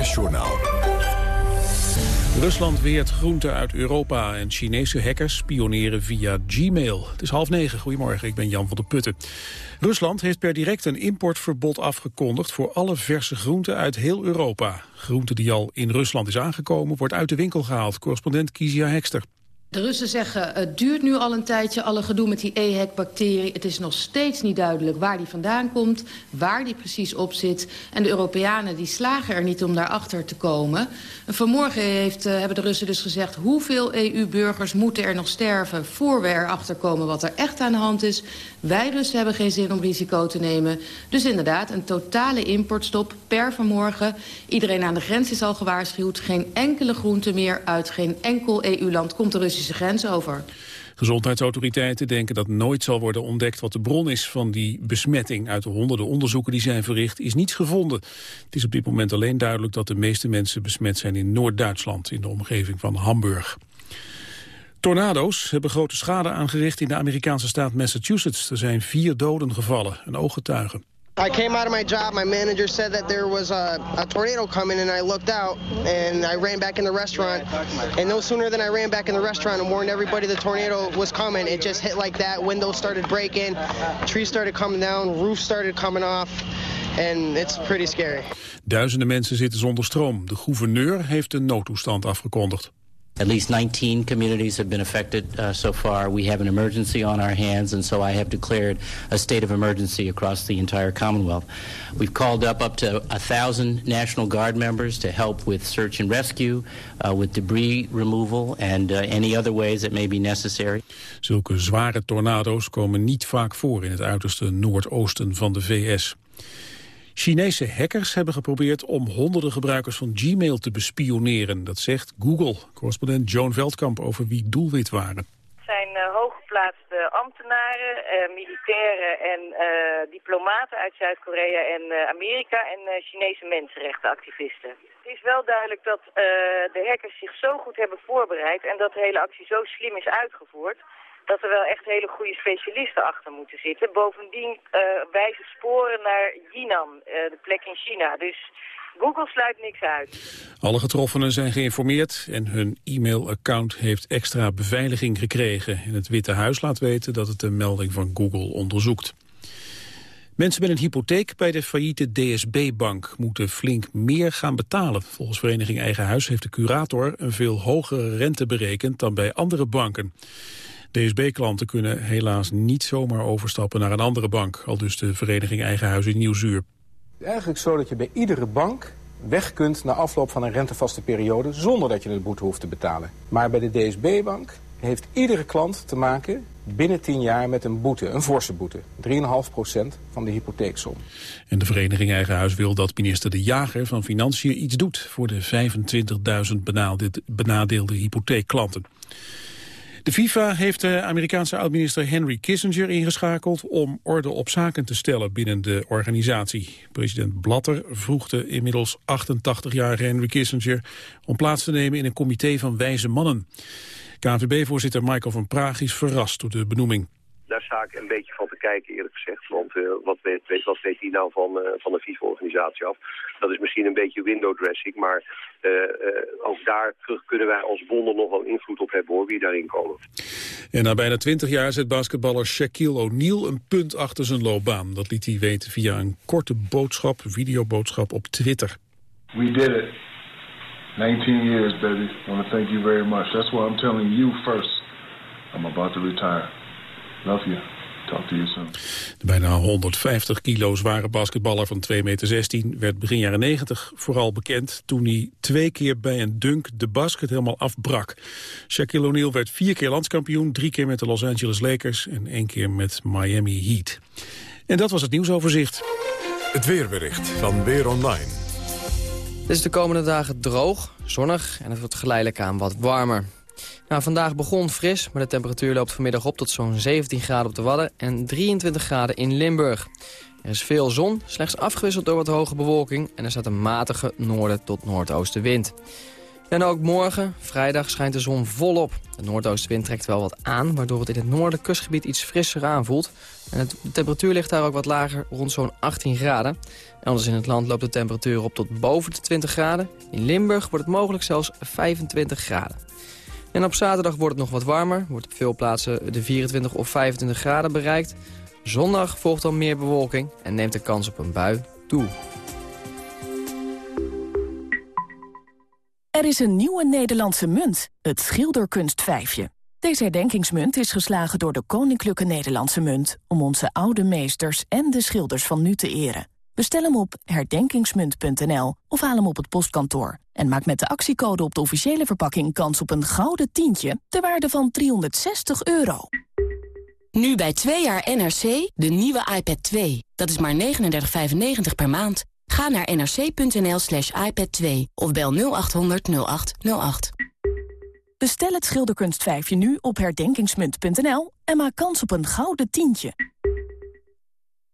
NOS-journaal. Rusland weert groenten uit Europa en Chinese hackers spioneren via Gmail. Het is half negen. Goedemorgen, ik ben Jan van der Putten. Rusland heeft per direct een importverbod afgekondigd voor alle verse groenten uit heel Europa. Groente die al in Rusland is aangekomen wordt uit de winkel gehaald. Correspondent Kizia Hekster. De Russen zeggen het duurt nu al een tijdje, alle gedoe met die EHEC-bacterie. Het is nog steeds niet duidelijk waar die vandaan komt, waar die precies op zit. En de Europeanen die slagen er niet om daarachter te komen. En vanmorgen heeft, uh, hebben de Russen dus gezegd... hoeveel EU-burgers moeten er nog sterven voor we erachter komen wat er echt aan de hand is. Wij Russen hebben geen zin om risico te nemen. Dus inderdaad, een totale importstop per vanmorgen. Iedereen aan de grens is al gewaarschuwd. Geen enkele groente meer uit geen enkel EU-land komt de Russische grens over. Gezondheidsautoriteiten denken dat nooit zal worden ontdekt wat de bron is van die besmetting. Uit de honderden onderzoeken die zijn verricht is niets gevonden. Het is op dit moment alleen duidelijk dat de meeste mensen besmet zijn in Noord-Duitsland, in de omgeving van Hamburg. Tornado's hebben grote schade aangericht in de Amerikaanse staat Massachusetts. Er zijn vier doden gevallen, een ooggetuige. I came out of my job. My manager said that there was a, a, tornado coming, and I looked out and I ran back in the restaurant. And no sooner than I ran back in the restaurant and warned everybody the tornado was coming, it just hit like that. Windows started breaking, trees started coming down, roofs started coming off. And it's pretty scary. Duizenden mensen zitten zonder stroom. De gouverneur heeft een noodtoestand afgekondigd. At least 19 communities have been affected uh, so far. We have an emergency on our hands, and so I have declared a state of emergency across the entire Commonwealth. We've called up up to 1,000 National Guard members to help with search and rescue, uh, with debris removal, and uh, any other ways that may be necessary. Zulke zware tornado's komen niet vaak voor in het uiterste noordoosten van de VS. Chinese hackers hebben geprobeerd om honderden gebruikers van Gmail te bespioneren. Dat zegt Google. Correspondent Joan Veldkamp over wie doelwit waren. Het zijn uh, hooggeplaatste ambtenaren, uh, militairen en uh, diplomaten uit Zuid-Korea en Amerika en Chinese mensenrechtenactivisten. Het is wel duidelijk dat de hackers zich zo goed hebben voorbereid en dat de hele actie zo slim is uitgevoerd dat er wel echt hele goede specialisten achter moeten zitten. Bovendien uh, wijzen sporen naar Jinan, uh, de plek in China. Dus Google sluit niks uit. Alle getroffenen zijn geïnformeerd en hun e-mailaccount heeft extra beveiliging gekregen. En het Witte Huis laat weten dat het de melding van Google onderzoekt. Mensen met een hypotheek bij de failliete DSB-bank moeten flink meer gaan betalen. Volgens Vereniging Eigen Huis heeft de curator een veel hogere rente berekend dan bij andere banken. DSB-klanten kunnen helaas niet zomaar overstappen naar een andere bank, al dus de vereniging Eigen Huis in Nieuwzuur. Eigenlijk zo dat je bij iedere bank weg kunt na afloop van een rentevaste periode zonder dat je een boete hoeft te betalen. Maar bij de DSB-bank heeft iedere klant te maken binnen 10 jaar met een boete, een forse boete. 3,5% van de hypotheeksom. En de vereniging Eigen Huis wil dat minister De Jager van Financiën iets doet voor de 25.000 benadeelde hypotheekklanten. De FIFA heeft de Amerikaanse oud-minister Henry Kissinger ingeschakeld om orde op zaken te stellen binnen de organisatie. President Blatter vroeg de inmiddels 88-jarige Henry Kissinger om plaats te nemen in een comité van wijze mannen. KNVB-voorzitter Michael van Praag is verrast door de benoeming. Ik een beetje van te kijken eerlijk gezegd. Want uh, wat, weet, weet, wat weet hij nou van, uh, van de FIFA-organisatie af? Dat is misschien een beetje window dressing, maar uh, ook daar terug kunnen wij als bonden nog wel invloed op hebben hoor, wie daarin komen. En na bijna twintig jaar zet basketballer Shaquille O'Neal een punt achter zijn loopbaan. Dat liet hij weten via een korte boodschap, videoboodschap op Twitter. We did it. 19 years, baby. I want to thank you very much. That's why I'm telling you first. I'm about to retire. Love you. Talk to you soon. De bijna 150 kilo zware basketballer van 2,16 meter werd begin jaren 90 vooral bekend toen hij twee keer bij een dunk de basket helemaal afbrak. Shaquille O'Neal werd vier keer landskampioen, drie keer met de Los Angeles Lakers en één keer met Miami Heat. En dat was het nieuwsoverzicht. Het weerbericht van Weer Online. Het is de komende dagen droog, zonnig en het wordt geleidelijk aan wat warmer. Nou, vandaag begon fris, maar de temperatuur loopt vanmiddag op tot zo'n 17 graden op de Wadden en 23 graden in Limburg. Er is veel zon, slechts afgewisseld door wat hoge bewolking en er staat een matige noorden tot noordoostenwind. En ook morgen, vrijdag, schijnt de zon volop. De noordoostenwind trekt wel wat aan, waardoor het in het noorden kustgebied iets frisser aanvoelt. En de temperatuur ligt daar ook wat lager, rond zo'n 18 graden. Elders in het land loopt de temperatuur op tot boven de 20 graden. In Limburg wordt het mogelijk zelfs 25 graden. En op zaterdag wordt het nog wat warmer. Wordt op veel plaatsen de 24 of 25 graden bereikt. Zondag volgt dan meer bewolking en neemt de kans op een bui toe. Er is een nieuwe Nederlandse munt, het schilderkunstvijfje. Deze herdenkingsmunt is geslagen door de Koninklijke Nederlandse Munt... om onze oude meesters en de schilders van nu te eren. Bestel hem op herdenkingsmunt.nl of haal hem op het postkantoor. En maak met de actiecode op de officiële verpakking kans op een gouden tientje... ter waarde van 360 euro. Nu bij 2 jaar NRC de nieuwe iPad 2. Dat is maar 39,95 per maand. Ga naar nrc.nl slash iPad 2 of bel 0800 0808. Bestel het schilderkunstvijfje nu op herdenkingsmunt.nl en maak kans op een gouden tientje.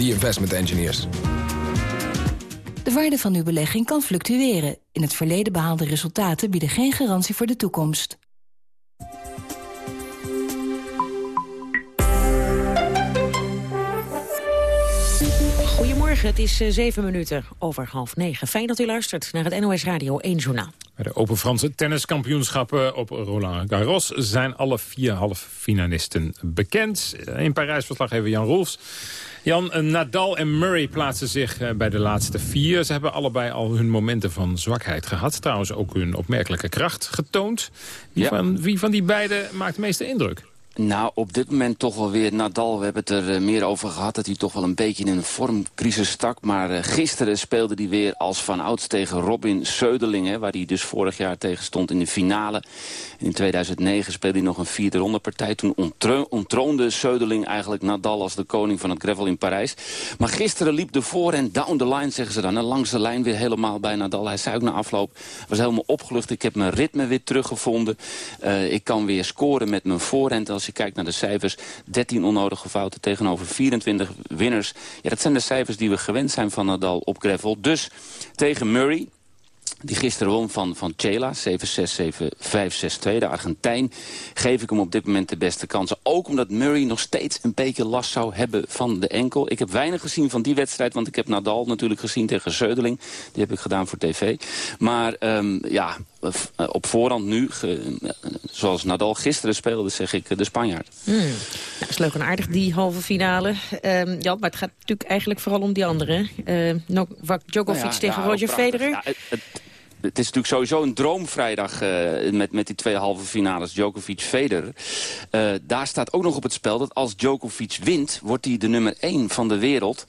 the investment engineers. De waarde van uw belegging kan fluctueren. In het verleden behaalde resultaten bieden geen garantie voor de toekomst. Goedemorgen, het is uh, zeven minuten over half negen. Fijn dat u luistert naar het NOS Radio 1 Journaal. Bij de Open Franse tenniskampioenschappen op Roland Garros... zijn alle vier halffinalisten bekend. In Parijs verslaggever Jan Rolfs. Jan, Nadal en Murray plaatsen zich eh, bij de laatste vier. Ze hebben allebei al hun momenten van zwakheid gehad. Trouwens ook hun opmerkelijke kracht getoond. Wie, van, wie van die beiden maakt de meeste indruk? Nou, op dit moment toch wel weer Nadal. We hebben het er eh, meer over gehad dat hij toch wel een beetje in een vormcrisis stak. Maar uh, gisteren speelde hij weer als van ouds tegen Robin Söderling. waar hij dus vorig jaar tegen stond in de finale. In 2009 speelde hij nog een vierde ronde partij. Toen ontroonde Söderling eigenlijk Nadal als de koning van het gravel in Parijs. Maar gisteren liep de voorhand down the line, zeggen ze dan. En langs de lijn weer helemaal bij Nadal. Hij zei ook na afloop, was helemaal opgelucht. Ik heb mijn ritme weer teruggevonden. Uh, ik kan weer scoren met mijn voorhand als je kijkt naar de cijfers, 13 onnodige fouten tegenover 24 winners. Ja, dat zijn de cijfers die we gewend zijn van Nadal op gravel. Dus tegen Murray, die gisteren won van, van Chela, 7-6, 7-5, 6-2, de Argentijn. Geef ik hem op dit moment de beste kansen. Ook omdat Murray nog steeds een beetje last zou hebben van de enkel. Ik heb weinig gezien van die wedstrijd, want ik heb Nadal natuurlijk gezien tegen Zeudeling. Die heb ik gedaan voor tv. Maar um, ja, op voorhand nu, zoals Nadal gisteren speelde, zeg ik de Spanjaard. Hmm. Dat is leuk en aardig, die halve finale. Um, Jan, maar het gaat natuurlijk eigenlijk vooral om die andere. Uh, Novak Djokovic nou ja, tegen ja, Roger Federer. Het, het is natuurlijk sowieso een droomvrijdag uh, met, met die twee halve finales Djokovic-Federer. Uh, daar staat ook nog op het spel dat als Djokovic wint, wordt hij de nummer 1 van de wereld.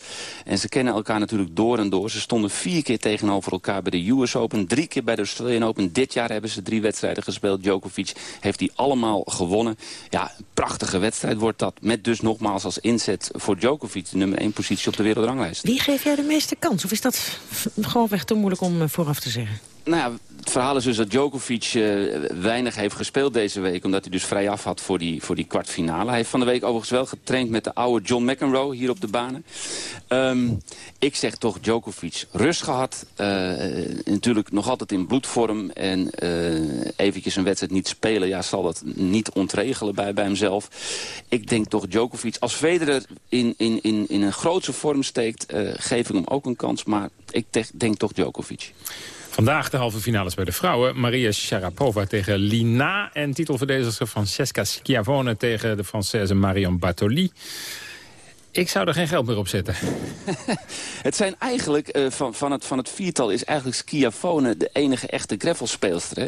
En ze kennen elkaar natuurlijk door en door. Ze stonden vier keer tegenover elkaar bij de US Open, drie keer bij de Australian Open. Dit jaar hebben ze drie wedstrijden gespeeld. Djokovic heeft die allemaal gewonnen. Ja, een prachtige wedstrijd wordt dat. Met dus nogmaals als inzet voor Djokovic de nummer 1 positie op de wereldranglijst. Wie geeft jij de meeste kans? Of is dat gewoonweg te moeilijk om eh, vooraf te zeggen? Nou het verhaal is dus dat Djokovic uh, weinig heeft gespeeld deze week... omdat hij dus vrij af had voor die, voor die kwartfinale. Hij heeft van de week overigens wel getraind met de oude John McEnroe hier op de banen. Um, ik zeg toch Djokovic rust gehad. Uh, natuurlijk nog altijd in bloedvorm. En uh, eventjes een wedstrijd niet spelen, ja, zal dat niet ontregelen bij, bij hemzelf. Ik denk toch Djokovic. Als Federer in, in, in, in een grootse vorm steekt, geef ik hem ook een kans. Maar ik denk toch Djokovic. Vandaag de halve finales bij de vrouwen. Maria Sharapova tegen Lina. En titelverdedigster Francesca Schiavone tegen de Française Marion Bartoli. Ik zou er geen geld meer op zetten. het zijn eigenlijk, uh, van, van, het, van het viertal is eigenlijk Schiafone de enige echte gravelspeelster. Hè?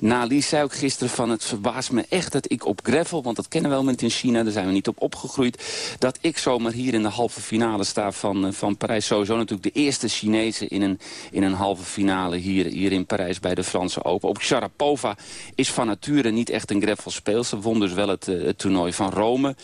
Nali zei ook gisteren van het verbaast me echt dat ik op gravel, want dat kennen we wel met in China, daar zijn we niet op opgegroeid, dat ik zomaar hier in de halve finale sta van, uh, van Parijs. Sowieso natuurlijk de eerste Chinese in een, in een halve finale hier, hier in Parijs bij de Franse Open. Ook Sharapova is van nature niet echt een gravelspeelster, won dus wel het, uh, het toernooi van Rome.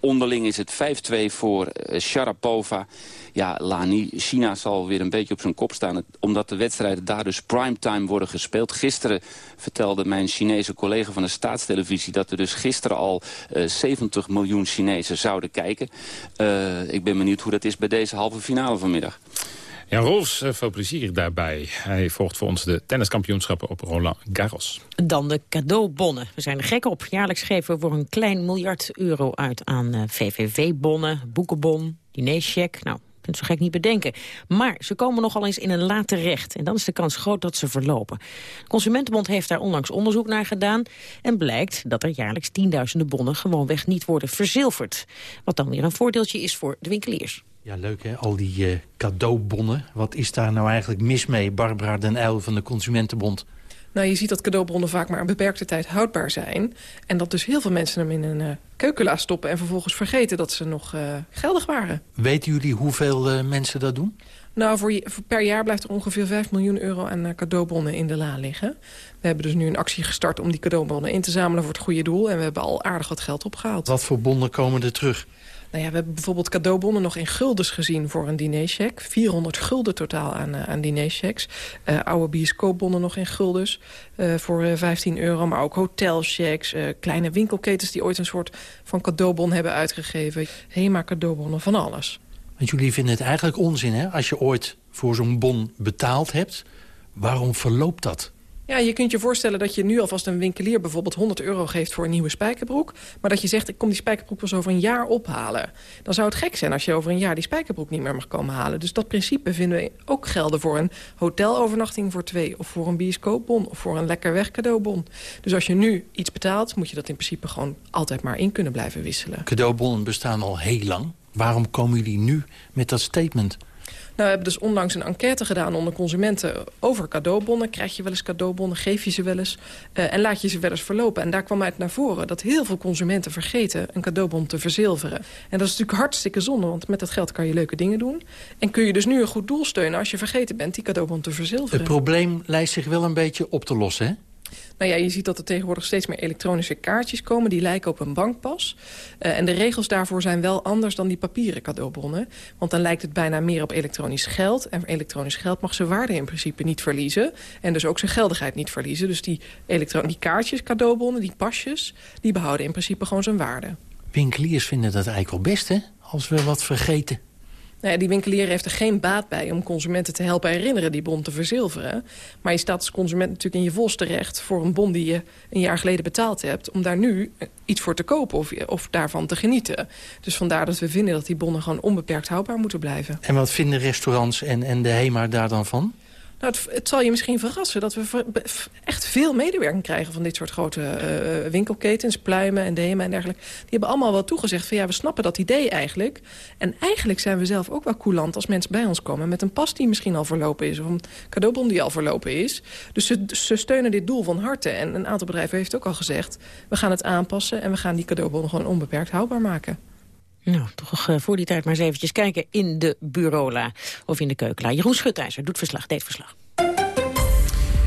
onderling is het 5-2 voor uh, Sharapova. Ja, Lani, China zal weer een beetje op zijn kop staan... omdat de wedstrijden daar dus primetime worden gespeeld. Gisteren vertelde mijn Chinese collega van de staatstelevisie... dat er dus gisteren al uh, 70 miljoen Chinezen zouden kijken. Uh, ik ben benieuwd hoe dat is bij deze halve finale vanmiddag. Jan Rolfs, veel plezier daarbij. Hij volgt voor ons de tenniskampioenschappen op Roland Garros. Dan de cadeaubonnen. We zijn er gek op. Jaarlijks geven we voor een klein miljard euro uit aan uh, VVV-bonnen, boekenbon, dinercheck. Nou, kunt zo gek niet bedenken. Maar ze komen nogal eens in een later recht. En dan is de kans groot dat ze verlopen. De Consumentenbond heeft daar onlangs onderzoek naar gedaan. En blijkt dat er jaarlijks tienduizenden bonnen gewoonweg niet worden verzilverd. Wat dan weer een voordeeltje is voor de winkeliers. Ja, leuk hè, al die uh, cadeaubonnen. Wat is daar nou eigenlijk mis mee, Barbara den Uyl van de Consumentenbond? Nou, je ziet dat cadeaubonnen vaak maar een beperkte tijd houdbaar zijn. En dat dus heel veel mensen hem in een uh, stoppen... en vervolgens vergeten dat ze nog uh, geldig waren. Weten jullie hoeveel uh, mensen dat doen? Nou, voor, per jaar blijft er ongeveer 5 miljoen euro aan cadeaubonnen in de la liggen. We hebben dus nu een actie gestart om die cadeaubonnen in te zamelen voor het goede doel. En we hebben al aardig wat geld opgehaald. Wat voor bonnen komen er terug? Nou ja, we hebben bijvoorbeeld cadeaubonnen nog in guldens gezien voor een dinercheck. 400 gulden totaal aan, uh, aan dinerchecks. Uh, oude bioscoopbonnen nog in guldens uh, voor 15 euro. Maar ook hotelchecks, kleine winkelketens die ooit een soort van cadeaubon hebben uitgegeven. Hema cadeaubonnen, van alles. Want jullie vinden het eigenlijk onzin, hè? Als je ooit voor zo'n bon betaald hebt, waarom verloopt dat? Ja, je kunt je voorstellen dat je nu alvast een winkelier bijvoorbeeld 100 euro geeft voor een nieuwe spijkerbroek. Maar dat je zegt, ik kom die spijkerbroek pas over een jaar ophalen. Dan zou het gek zijn als je over een jaar die spijkerbroek niet meer mag komen halen. Dus dat principe vinden we ook gelden voor een hotelovernachting voor twee. Of voor een bioscoopbon. Of voor een lekker weg cadeaubon. Dus als je nu iets betaalt, moet je dat in principe gewoon altijd maar in kunnen blijven wisselen. Cadeaubonnen bestaan al heel lang. Waarom komen jullie nu met dat statement? Nou, we hebben dus onlangs een enquête gedaan onder consumenten over cadeaubonnen. Krijg je wel eens cadeaubonnen, geef je ze wel eens uh, en laat je ze wel eens verlopen. En daar kwam uit naar voren dat heel veel consumenten vergeten een cadeaubon te verzilveren. En dat is natuurlijk hartstikke zonde, want met dat geld kan je leuke dingen doen. En kun je dus nu een goed doel steunen als je vergeten bent die cadeaubon te verzilveren. Het probleem lijkt zich wel een beetje op te lossen, hè? Nou ja, je ziet dat er tegenwoordig steeds meer elektronische kaartjes komen. Die lijken op een bankpas. Uh, en de regels daarvoor zijn wel anders dan die papieren cadeaubonnen. Want dan lijkt het bijna meer op elektronisch geld. En elektronisch geld mag zijn waarde in principe niet verliezen. En dus ook zijn geldigheid niet verliezen. Dus die, die kaartjes, cadeaubonnen, die pasjes... die behouden in principe gewoon zijn waarde. Winkeliers vinden dat eigenlijk wel best, hè? Als we wat vergeten. Nou ja, die winkelier heeft er geen baat bij om consumenten te helpen herinneren die bon te verzilveren. Maar je staat als consument natuurlijk in je volste recht voor een bon die je een jaar geleden betaald hebt. Om daar nu iets voor te kopen of, of daarvan te genieten. Dus vandaar dat we vinden dat die bonnen gewoon onbeperkt houdbaar moeten blijven. En wat vinden restaurants en, en de HEMA daar dan van? Nou, het, zal je misschien verrassen dat we echt veel medewerking krijgen... van dit soort grote uh, winkelketens, Pluimen en Dema en dergelijke. Die hebben allemaal wel toegezegd van ja, we snappen dat idee eigenlijk. En eigenlijk zijn we zelf ook wel coulant als mensen bij ons komen... met een pas die misschien al verlopen is of een cadeaubon die al verlopen is. Dus ze, ze steunen dit doel van harte. En een aantal bedrijven heeft ook al gezegd... we gaan het aanpassen en we gaan die cadeaubon gewoon onbeperkt houdbaar maken. Nou, toch uh, voor die tijd maar eens eventjes kijken in de bureaula of in de keukenla. Jeroen Schutijzer doet verslag, deed verslag.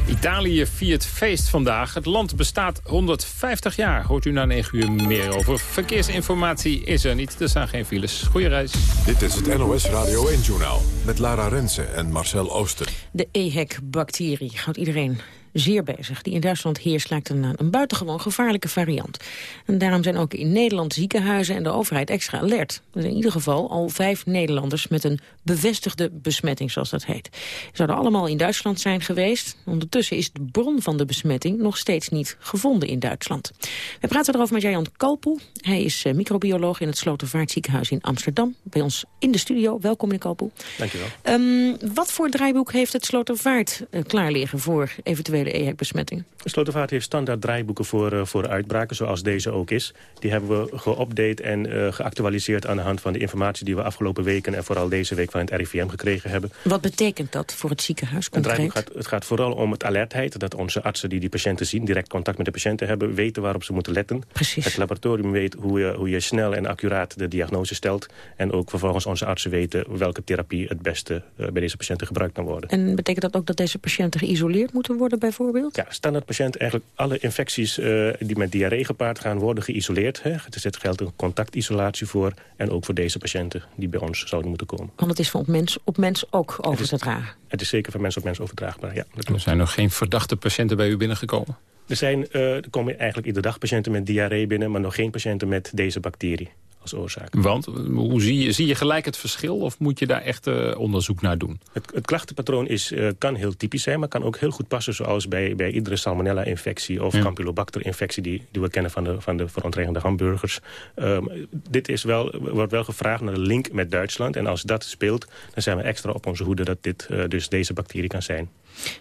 Italië viert feest vandaag. Het land bestaat 150 jaar. Hoort u na 9 uur meer over. Verkeersinformatie is er niet. Er staan geen files. Goeie reis. Dit is het NOS Radio 1-journaal. Met Lara Rensen en Marcel Ooster. De EHEC-bacterie houdt iedereen zeer bezig. Die in Duitsland heerst lijkt een, een buitengewoon gevaarlijke variant. En daarom zijn ook in Nederland ziekenhuizen en de overheid extra alert. Er zijn in ieder geval al vijf Nederlanders met een bevestigde besmetting, zoals dat heet. Ze zouden allemaal in Duitsland zijn geweest. Ondertussen is de bron van de besmetting nog steeds niet gevonden in Duitsland. We praten erover met Jan Kalpoel. Hij is uh, microbioloog in het Slotervaartziekenhuis in Amsterdam. Bij ons in de studio. Welkom, meneer Kalpoel. Dankjewel. Um, wat voor draaiboek heeft het Slotervaart uh, klaar liggen voor eventuele EHEC-besmettingen? Slotervaart heeft standaard draaiboeken voor, voor uitbraken, zoals deze ook is. Die hebben we geüpdate en geactualiseerd aan de hand van de informatie... die we afgelopen weken en vooral deze week van het RIVM gekregen hebben. Wat betekent dat voor het ziekenhuis concreet? Het, gaat, het gaat vooral om het alertheid. Dat onze artsen die die patiënten zien, direct contact met de patiënten hebben... weten waarop ze moeten letten. Precies. Het laboratorium weet hoe je, hoe je snel en accuraat de diagnose stelt. En ook vervolgens onze artsen weten welke therapie het beste bij deze patiënten gebruikt kan worden. En betekent dat ook dat deze patiënten geïsoleerd moeten worden bijvoorbeeld? Ja, standaard patiënten eigenlijk alle infecties die met diarree gepaard gaan worden geïsoleerd. Hè. Het is, het geldt een contactisolatie voor en ook voor deze patiënten die bij ons zouden moeten komen. Want het is van op mens op mens ook over te dragen? Het is zeker van mens op mens overdraagbaar, ja. Er zijn nog geen verdachte patiënten bij u binnengekomen? Er, zijn, uh, er komen eigenlijk iedere dag patiënten met diarree binnen... maar nog geen patiënten met deze bacterie als oorzaak. Want hoe zie, je, zie je gelijk het verschil of moet je daar echt uh, onderzoek naar doen? Het, het klachtenpatroon is, uh, kan heel typisch zijn, maar kan ook heel goed passen... zoals bij, bij iedere salmonella-infectie of ja. campylobacter-infectie... Die, die we kennen van de, van de verontreinigde hamburgers. Um, dit is wel, wordt wel gevraagd naar de link met Duitsland. En als dat speelt, dan zijn we extra op onze hoede... dat dit uh, dus deze bacterie kan zijn.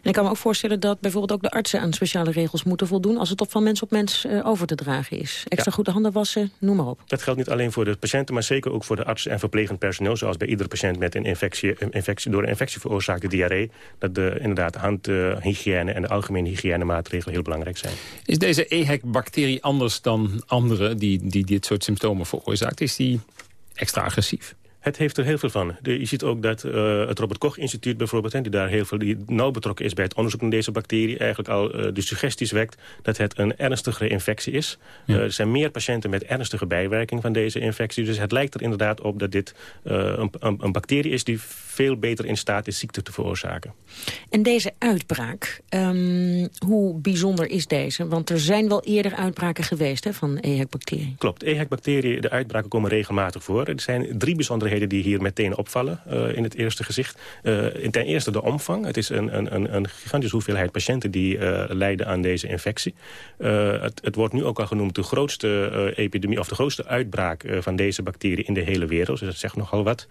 En ik kan me ook voorstellen dat bijvoorbeeld ook de artsen aan speciale regels moeten voldoen... als het op van mens op mens uh, over te dragen is. Extra ja. goed de handen wassen, noem maar op. Dat geldt niet alleen voor de patiënten, maar zeker ook voor de artsen en verplegend personeel... zoals bij iedere patiënt met een infectie, een infectie door een infectie veroorzaakte diarree... dat de, inderdaad de handhygiëne uh, en de algemene hygiënemaatregelen heel belangrijk zijn. Is deze EHEC-bacterie anders dan andere die, die dit soort symptomen veroorzaakt? Is die extra agressief? Het heeft er heel veel van. De, je ziet ook dat uh, het Robert Koch instituut bijvoorbeeld... Hè, die daar heel veel die nauw betrokken is bij het onderzoek naar deze bacterie... eigenlijk al uh, de suggesties wekt dat het een ernstigere infectie is. Ja. Uh, er zijn meer patiënten met ernstige bijwerking van deze infectie. Dus het lijkt er inderdaad op dat dit een, een, een, bacterie is... die veel beter in staat is ziekte te veroorzaken. En deze uitbraak, um, hoe bijzonder is deze? Want er zijn wel eerder uitbraken geweest hè, van EHEC-bacteriën. Klopt, EHEC-bacteriën, de uitbraken komen regelmatig voor. Er zijn drie bijzondere die hier meteen opvallen uh, in het eerste gezicht. Uh, ten eerste de omvang. Het is een, een, een gigantische hoeveelheid patiënten die uh, lijden aan deze infectie. Het, het, wordt nu ook al genoemd de grootste epidemie of de grootste uitbraak van deze bacterie in de hele wereld. Dus dat zegt nogal wat.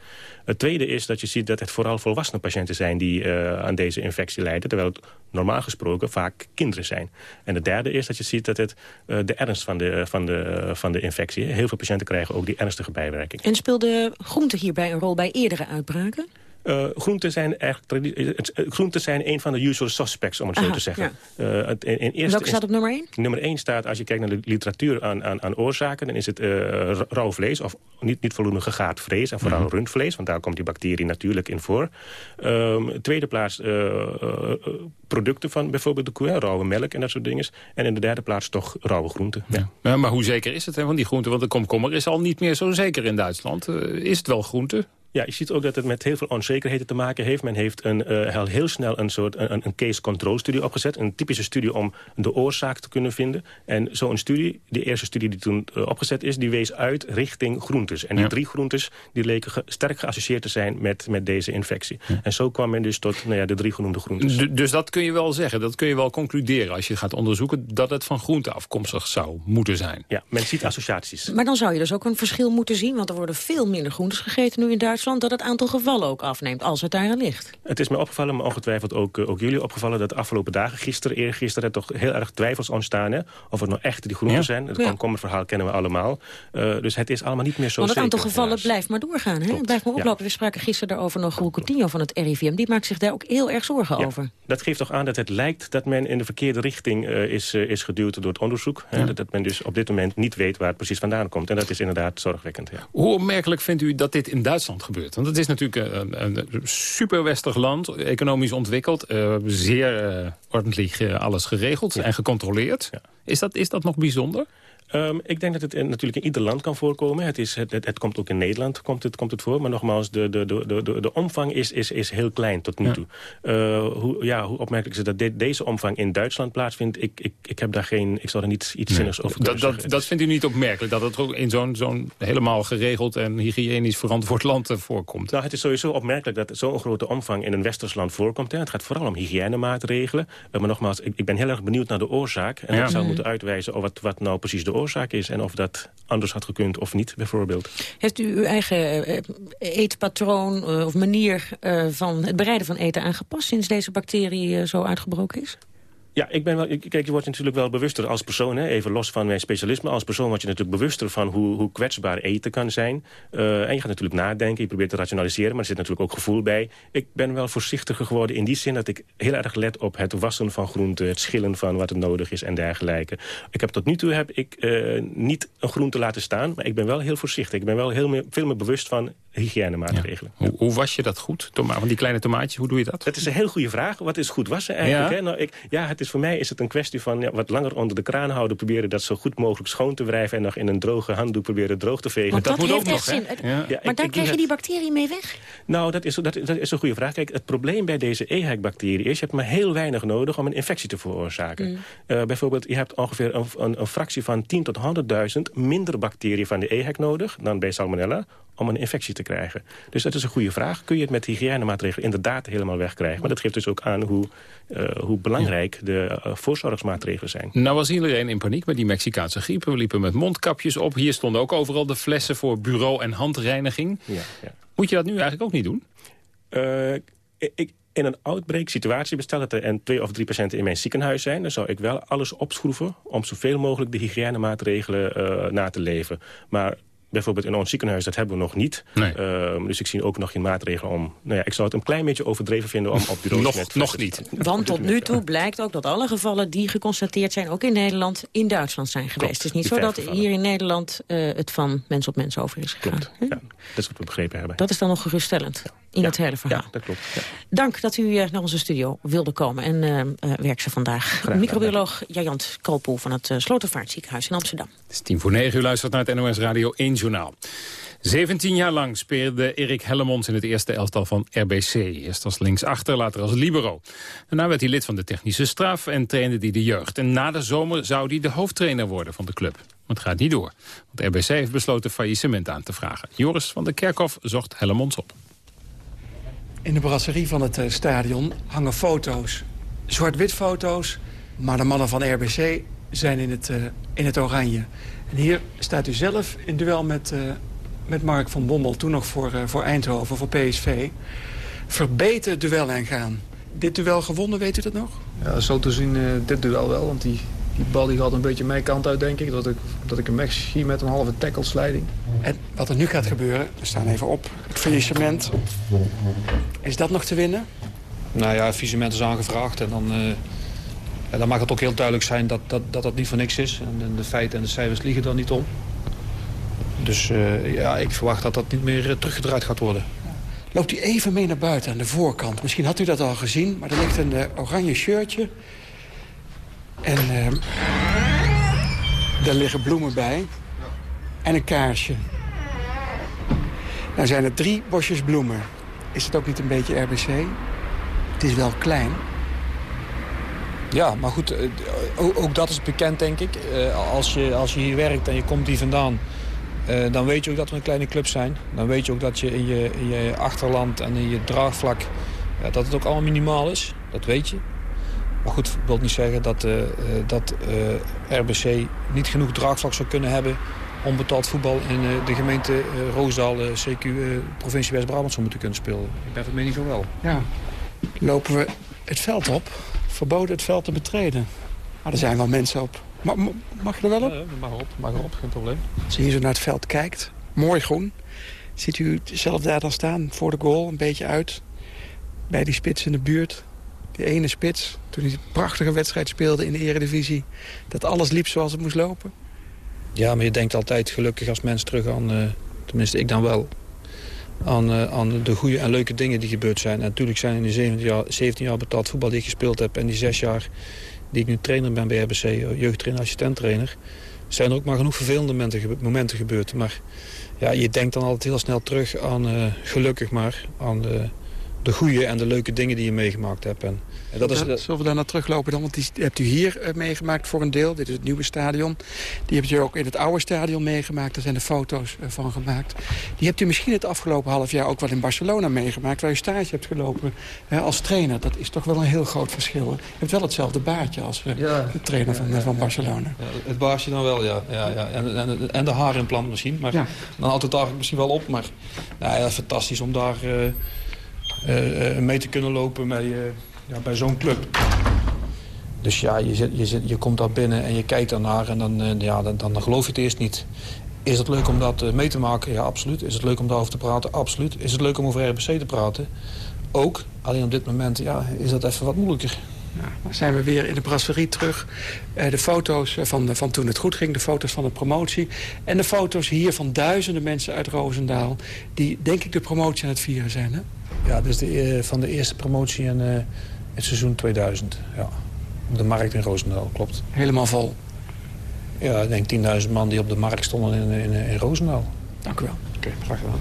Het tweede is dat je ziet dat het vooral volwassene patiënten zijn die aan deze infectie lijden. Terwijl het normaal gesproken vaak kinderen zijn. En het derde is dat je ziet dat het de ernst van de, van, de, van de infectie... heel veel patiënten krijgen ook die ernstige bijwerking. En speelde groente hierbij een rol bij eerdere uitbraken? Uh, groenten, zijn eigenlijk, groenten zijn een van de usual suspects, om het Aha, zo te zeggen. Ja. Uh, in, in eerste Welke staat op nummer 1? Nummer 1 staat, als je kijkt naar de literatuur aan, aan, aan oorzaken... dan is het uh, rauw vlees of niet, niet voldoende gegaard vlees... en vooral mm -hmm. rundvlees, want daar komt die bacterie natuurlijk in voor. Um, tweede plaats producten van bijvoorbeeld de koe, rauwe melk en dat soort dingen. En in de derde plaats toch rauwe groenten. Ja. Ja, maar hoe zeker is het hè, van die groenten? Want de komkommer is al niet meer zo zeker in Duitsland. is het wel groente? Ja, je ziet ook dat het met heel veel onzekerheden te maken heeft. Men heeft een, uh, heel snel een soort een, een case control studie opgezet. Een typische studie om de oorzaak te kunnen vinden. En zo'n studie, de eerste studie die toen uh, opgezet is... die wees uit richting groentes. En die ja. drie groentes die leken ge sterk geassocieerd te zijn met, met deze infectie. Ja. En zo kwam men dus tot nou ja, de drie genoemde groentes. D dus dat kun je wel zeggen, dat kun je wel concluderen... als je gaat onderzoeken dat het van groente afkomstig zou moeten zijn. Ja, men ziet associaties. Maar dan zou je dus ook een verschil moeten zien... want er worden veel minder groentes gegeten nu in Duitsland dat het aantal gevallen ook afneemt, als het daar ligt. Het is mij opgevallen, maar ongetwijfeld ook, ook jullie opgevallen... dat de afgelopen dagen, gisteren, eergisteren... toch heel erg twijfels ontstaan hè, of het nou echt die groenten ja. zijn. Het ja. komkommerverhaal kennen we allemaal. Uh, dus het is allemaal niet meer zo Want het zeker, aantal gevallen helaas. blijft maar doorgaan. Hè? Het blijft maar oplopen. Ja. We spraken gisteren daarover nog Roel Coutinho van het RIVM. Die maakt zich daar ook heel erg zorgen ja. over. Dat geeft toch aan dat het lijkt dat men in de verkeerde richting uh, is, uh, is geduwd door het onderzoek. Hè? Dat, dat men dus op dit moment niet weet waar het precies vandaan komt. En dat is inderdaad zorgwekkend. Hoe opmerkelijk vindt u dat dit in Duitsland gebeurt? Want het is natuurlijk een, een superwestig land, economisch ontwikkeld. Uh, zeer uh, ordentlich alles geregeld ja. en gecontroleerd. Ja. Is, dat, is dat nog bijzonder? Um, ik denk dat het in, natuurlijk in ieder land kan voorkomen. Het, is, het, het, het, komt ook in Nederland komt het, komt het voor. Maar nogmaals, de, de, de, de, de omvang is, is, is heel klein tot nu ja. toe. Uh, hoe, ja, hoe opmerkelijk is het dat de, deze omvang in Duitsland plaatsvindt? Ik, ik, ik heb daar geen, ik zal er niet iets nee. zinnigs over dat, dat, dat vindt u niet opmerkelijk? Dat het ook in zo'n zo'n helemaal geregeld en hygiënisch verantwoord land voorkomt? Nou, het is sowieso opmerkelijk dat zo'n grote omvang in een westers land voorkomt. Hè. Het gaat vooral om hygiënemaatregelen. Uh, maar nogmaals, ik, ik ben heel erg benieuwd naar de oorzaak. En ja. ik zou moeten uitwijzen of wat, wat nou precies de oorzaak is... en of dat anders had gekund of niet, bijvoorbeeld. Heeft u uw eigen uh, eetpatroon uh, of manier uh, van het bereiden van eten aangepast... sinds deze bacterie zo uitgebroken is? Ja, ik ben wel, kijk, je wordt natuurlijk wel bewuster als persoon, hè, even los van mijn specialisme. Als persoon word je natuurlijk bewuster van hoe, hoe kwetsbaar eten kan zijn. Uh, en je gaat natuurlijk nadenken, je probeert te rationaliseren, maar er zit natuurlijk ook gevoel bij. Ik ben wel voorzichtiger geworden in die zin dat ik heel erg let op het wassen van groenten, het schillen van wat er nodig is en dergelijke. Ik heb tot nu toe heb ik uh, niet een groente laten staan, maar ik ben wel heel voorzichtig. Ik ben wel heel meer, veel meer bewust van hygiënemaatregelen. Ja. Hoe, hoe, was je dat goed? Toma van die kleine tomaatjes, hoe doe je dat? Dat is een heel goede vraag. Wat is goed wassen eigenlijk? Ja, hè? Nou, ik, ja het is, voor mij is het een kwestie van ja, wat langer onder de kraan houden... proberen dat zo goed mogelijk schoon te wrijven... en nog in een droge handdoek proberen droog te vegen. Want dat, dat moet ook nog, zin. Ja. Ja, maar ik, daar krijg je die bacterie mee weg? Nou, dat is, dat, dat is een goede vraag. Kijk, het probleem bij deze EHEC-bacterie is... je hebt maar heel weinig nodig om een infectie te veroorzaken. Mm. Uh, bijvoorbeeld, je hebt ongeveer een, een, een fractie van 10 tot 100.000... minder bacteriën van de EHEC nodig dan bij Salmonella om een infectie te krijgen. Dus dat is een goede vraag. Kun je het met hygiënemaatregelen inderdaad helemaal wegkrijgen? Maar dat geeft dus ook aan hoe, uh, hoe belangrijk de uh, voorzorgsmaatregelen zijn. Nou was iedereen in paniek met die Mexicaanse griep. We liepen met mondkapjes op. Hier stonden ook overal de flessen voor bureau- en handreiniging. Ja, ja. Moet je dat nu eigenlijk ook niet doen? Uh, ik, in een outbreak situatie bestel dat er en twee of drie patiënten in mijn ziekenhuis zijn... dan zou ik wel alles opschroeven om zoveel mogelijk de hygiënemaatregelen uh, na te leven. Maar bijvoorbeeld in ons ziekenhuis, dat hebben we nog niet. Nee. Uh, dus ik zie ook nog geen maatregelen om... Nou ja, ik zou het een klein beetje overdreven vinden om op bureaus... nog, met nog niet. Want tot nu toe blijkt ook dat alle gevallen die geconstateerd zijn... ook in Nederland, in Duitsland zijn geweest. Klopt, het is niet zo dat hier in Nederland uh, het van mens op mens over is gegaan. Klopt, ja, dat is wat we begrepen hebben. Dat is dan nog geruststellend ja. In ja. het hele verhaal. Ja, dat klopt. Ja. Dank dat u uh, naar onze studio wilde komen en uh, werk ze vandaag. Microbioloog Jajant Kalpoel van het Slotervaartziekenhuis in Amsterdam. Het is tien voor negen, u luistert naar het NOS Radio 1 Journaal. 17 jaar lang speelde Erik Hellemons in het eerste elftal van RBC. Eerst als linksachter, later als libero. Daarna werd hij lid van de technische straf en trainde hij de jeugd. En na de zomer zou hij de hoofdtrainer worden van de club. Maar het gaat niet door, want RBC heeft besloten faillissement aan te vragen. Joris van der Kerkhof zocht Hellemons op. In de brasserie van het stadion hangen foto's. Zwart-wit foto's, maar de mannen van RBC zijn in het, uh, in het oranje. En hier staat u zelf in duel met, uh, met Mark van Bommel, toen nog voor, voor Eindhoven, voor PSV. Verbeten duel aangaan. Dit duel gewonnen, weet u dat nog? Ja, zo te zien dit duel wel, want die, die bal die gaat een beetje mijn kant uit, denk ik. Dat ik, dat ik hem wegschie met een halve tackle-slijding. En wat er nu gaat gebeuren, we staan even op, het faillissement. Is dat nog te winnen? Nou ja, het faillissement is aangevraagd en dan... Uh, ja, dan mag het ook heel duidelijk zijn dat dat, dat, dat niet voor niks is. En de feiten en de cijfers liegen daar niet om. Dus uh, ja, ik verwacht dat dat niet meer uh, teruggedraaid gaat worden. Loopt u even mee naar buiten aan de voorkant. Misschien had u dat al gezien, maar er ligt een uh, oranje shirtje. En daar liggen bloemen bij. En een kaarsje. Nou zijn er drie bosjes bloemen. Is het ook niet een beetje RBC? Het is wel klein. Ja, maar goed, ook, ook dat is bekend, denk ik. als, je, als je hier werkt en je komt hier vandaan... Uh, dan weet je ook dat we een kleine club zijn. Dan weet je ook dat je in je, je achterland en in je draagvlak... Dat het ook allemaal minimaal is. Dat weet je. Maar goed, dat wil niet zeggen dat, uh, dat uh, RBC niet genoeg draagvlak zou kunnen hebben... om betaald voetbal in de gemeente Roosdaal, CQ, provincie West-Brabant zou moeten kunnen spelen. Ik ben van mening van wel. Ja. Lopen we het veld op? Verboden het veld te betreden. Maar er zijn wel mensen op. Ma mag je er wel op? Ja, mag erop, mag erop, geen probleem. Als je hier zo naar het veld kijkt, mooi groen. Ziet u zelf daar dan staan, voor de goal, een beetje uit. Bij die spits in de buurt. Die ene spits, toen hij een prachtige wedstrijd speelde in de eredivisie. Dat alles liep zoals het moest lopen. Ja, maar je denkt altijd gelukkig als mens terug aan, uh, tenminste ik dan wel... Aan, uh, aan de goede en leuke dingen die gebeurd zijn. En natuurlijk zijn in die 17 jaar, 17 jaar betaald voetbal die ik gespeeld heb... en die 6 jaar die ik nu trainer ben bij RBC, jeugdtrainer, assistenttrainer... zijn er ook maar genoeg vervelende momenten, momenten gebeurd. Maar ja, je denkt dan altijd heel snel terug aan, gelukkig maar, aan de, de goede en de leuke dingen die je meegemaakt hebt. En, en dat is, Zullen we daar naar teruglopen dan? Want die hebt u hier uh, meegemaakt voor een deel. Dit is het nieuwe stadion. Die hebt u ook in het oude stadion meegemaakt. Daar zijn de foto's uh, van gemaakt. Die hebt u misschien het afgelopen half jaar ook wel in Barcelona meegemaakt. Waar u stage hebt gelopen uh, als trainer. Dat is toch wel een heel groot verschil. U hebt wel hetzelfde baardje als ja, de trainer van, ja, van Barcelona. Ja, het baardje dan wel, ja. ja, ja. En, en, en de haarimplant misschien. Maar dan houdt het daar misschien wel op. Maar nou ja, fantastisch om daar mee te kunnen lopen met... Ja, bij zo'n club. Dus ja, je, zit, je, zit, je komt daar binnen en je kijkt daarnaar en dan, uh, ja, dan, dan geloof je het eerst niet. Is het leuk om dat uh, mee te maken? Ja, absoluut. Is het leuk om daarover te praten? Absoluut. Is het leuk om over RBC te praten? Ook. Alleen op dit moment ja, is dat even wat moeilijker. Ja, dan zijn we weer in de brasserie terug. Uh, de foto's van, van toen het goed ging, de foto's van de promotie... en de foto's hier van duizenden mensen uit Roosendaal... die, denk ik, de promotie aan het vieren zijn, hè? Ja, dus de, van de eerste promotie in uh, het seizoen 2000, ja. Op de markt in Roosendaal, klopt. Helemaal vol? Ja, ik denk 10.000 man die op de markt stonden in, in, in Roosendaal. Dank u wel. Oké, okay, graag gedaan.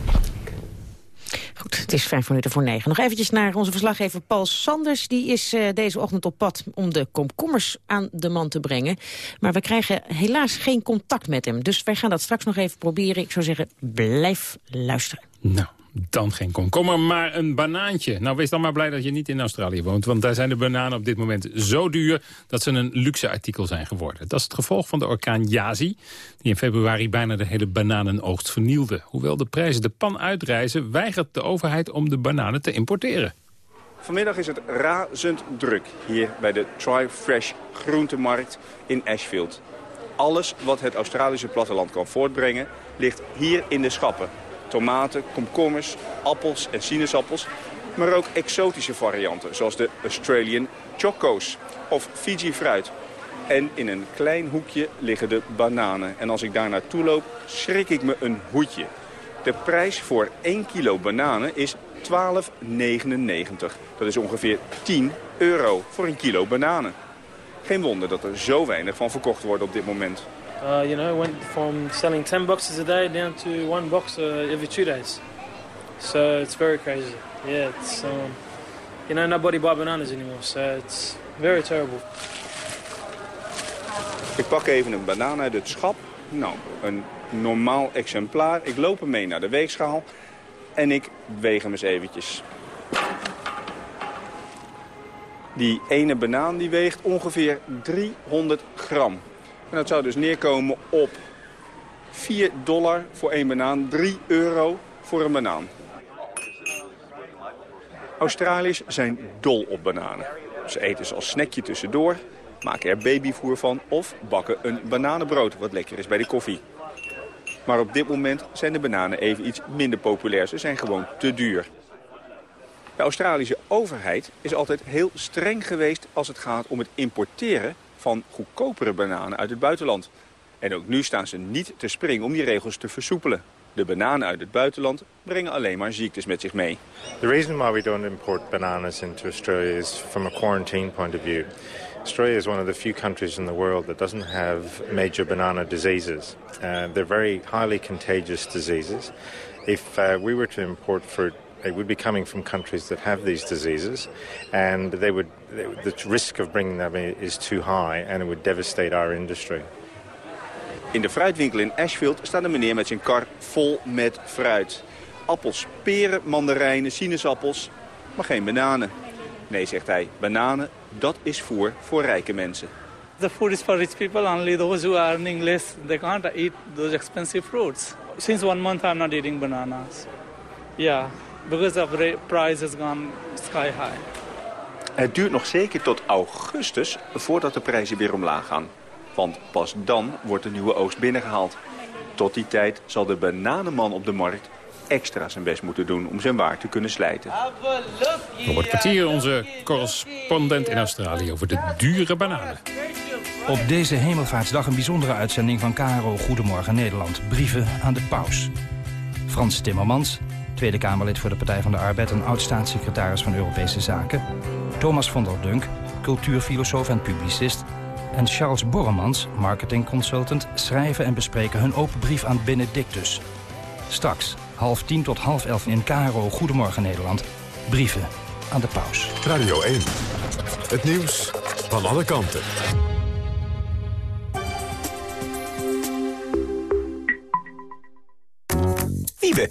Goed, het is vijf minuten voor negen. Nog eventjes naar onze verslaggever Paul Sanders. Die is uh, deze ochtend op pad om de komkommers aan de man te brengen. Maar we krijgen helaas geen contact met hem. Dus wij gaan dat straks nog even proberen. Ik zou zeggen, blijf luisteren. Nou, dan geen komkommer, maar een banaantje. Nou, wees dan maar blij dat je niet in Australië woont. Want daar zijn de bananen op dit moment zo duur... dat ze een luxe artikel zijn geworden. Dat is het gevolg van de orkaan Yazi... die in februari bijna de hele bananenoogst vernielde. Hoewel de prijzen de pan uitreizen... weigert de overheid om de bananen te importeren. Vanmiddag is het razend druk hier bij de Try Fresh groentemarkt in Ashfield. Alles wat het Australische platteland kan voortbrengen... ligt hier in de schappen tomaten, komkommers, appels en sinaasappels. Maar ook exotische varianten, zoals de Australian Chocos of Fiji fruit. En in een klein hoekje liggen de bananen. En als ik daar naartoe loop, schrik ik me een hoedje. De prijs voor 1 kilo bananen is 12,99. Dat is ongeveer 10 euro voor een kilo bananen. Geen wonder dat er zo weinig van verkocht wordt op dit moment. Uh, you know, went from selling 10 boxes a day down to one box uh, every two days. So it's very crazy. Yeah, it's, um, you know, nobody buy bananas anymore. So it's very terrible. Ik pak even een banaan uit het schap. Nou, een normaal exemplaar. Ik loop hem mee naar de weegschaal. En ik weeg hem eens eventjes. Die ene banaan die weegt ongeveer 300 gram. En dat zou dus neerkomen op 4 dollar voor één banaan, 3 euro voor een banaan. Australiërs zijn dol op bananen. Ze eten ze als snackje tussendoor, maken er babyvoer van of bakken een bananenbrood wat lekker is bij de koffie. Maar op dit moment zijn de bananen even iets minder populair. Ze zijn gewoon te duur. De Australische overheid is altijd heel streng geweest als het gaat om het importeren van goedkopere bananen uit het buitenland. En ook nu staan ze niet te springen om die regels te versoepelen. De bananen uit het buitenland brengen alleen maar ziektes met zich mee. The reason why we don't import bananas into Australia is from a quarantine point of view. Australia is one of the few countries in the world that doesn't have major banana diseases. Uh, they're very highly contagious diseases. If uh, we were to import fruit they would be coming from countries that have these diseases, and they would, the risk of bringing them in is too high, and it would devastate our industry. In de fruitwinkel in Ashfield staat een meneer met zijn kar vol met fruit. Appels, peren, mandarijnen, sinaasappels, maar geen bananen. Nee, zegt hij, bananen, dat is voer voor rijke mensen. The food is for rich people, only those who are earning less, they can't eat those expensive fruits. Since one month I'm not eating bananas. Yeah, because the price has gone sky high. Het duurt nog zeker tot augustus voordat de prijzen weer omlaag gaan. Want pas dan wordt de nieuwe oogst binnengehaald. Tot die tijd zal de bananenman op de markt extra zijn best moeten doen om zijn waar te kunnen slijten. Robert Kwartier, onze correspondent in Australië over de dure bananen. Op deze Hemelvaartsdag een bijzondere uitzending van KRO Goedemorgen Nederland. Brieven aan de paus. Frans Timmermans, Tweede Kamerlid voor de Partij van de Arbeid... en oud-staatssecretaris van Europese Zaken. Thomas van der Dunk, cultuurfilosoof en publicist. En Charles Borremans, marketingconsultant... schrijven en bespreken hun open brief aan Benedictus. Straks, half tien tot half elf in KRO Goedemorgen Nederland. Brieven aan de paus. Radio 1. Het nieuws van alle kanten. Wiebe,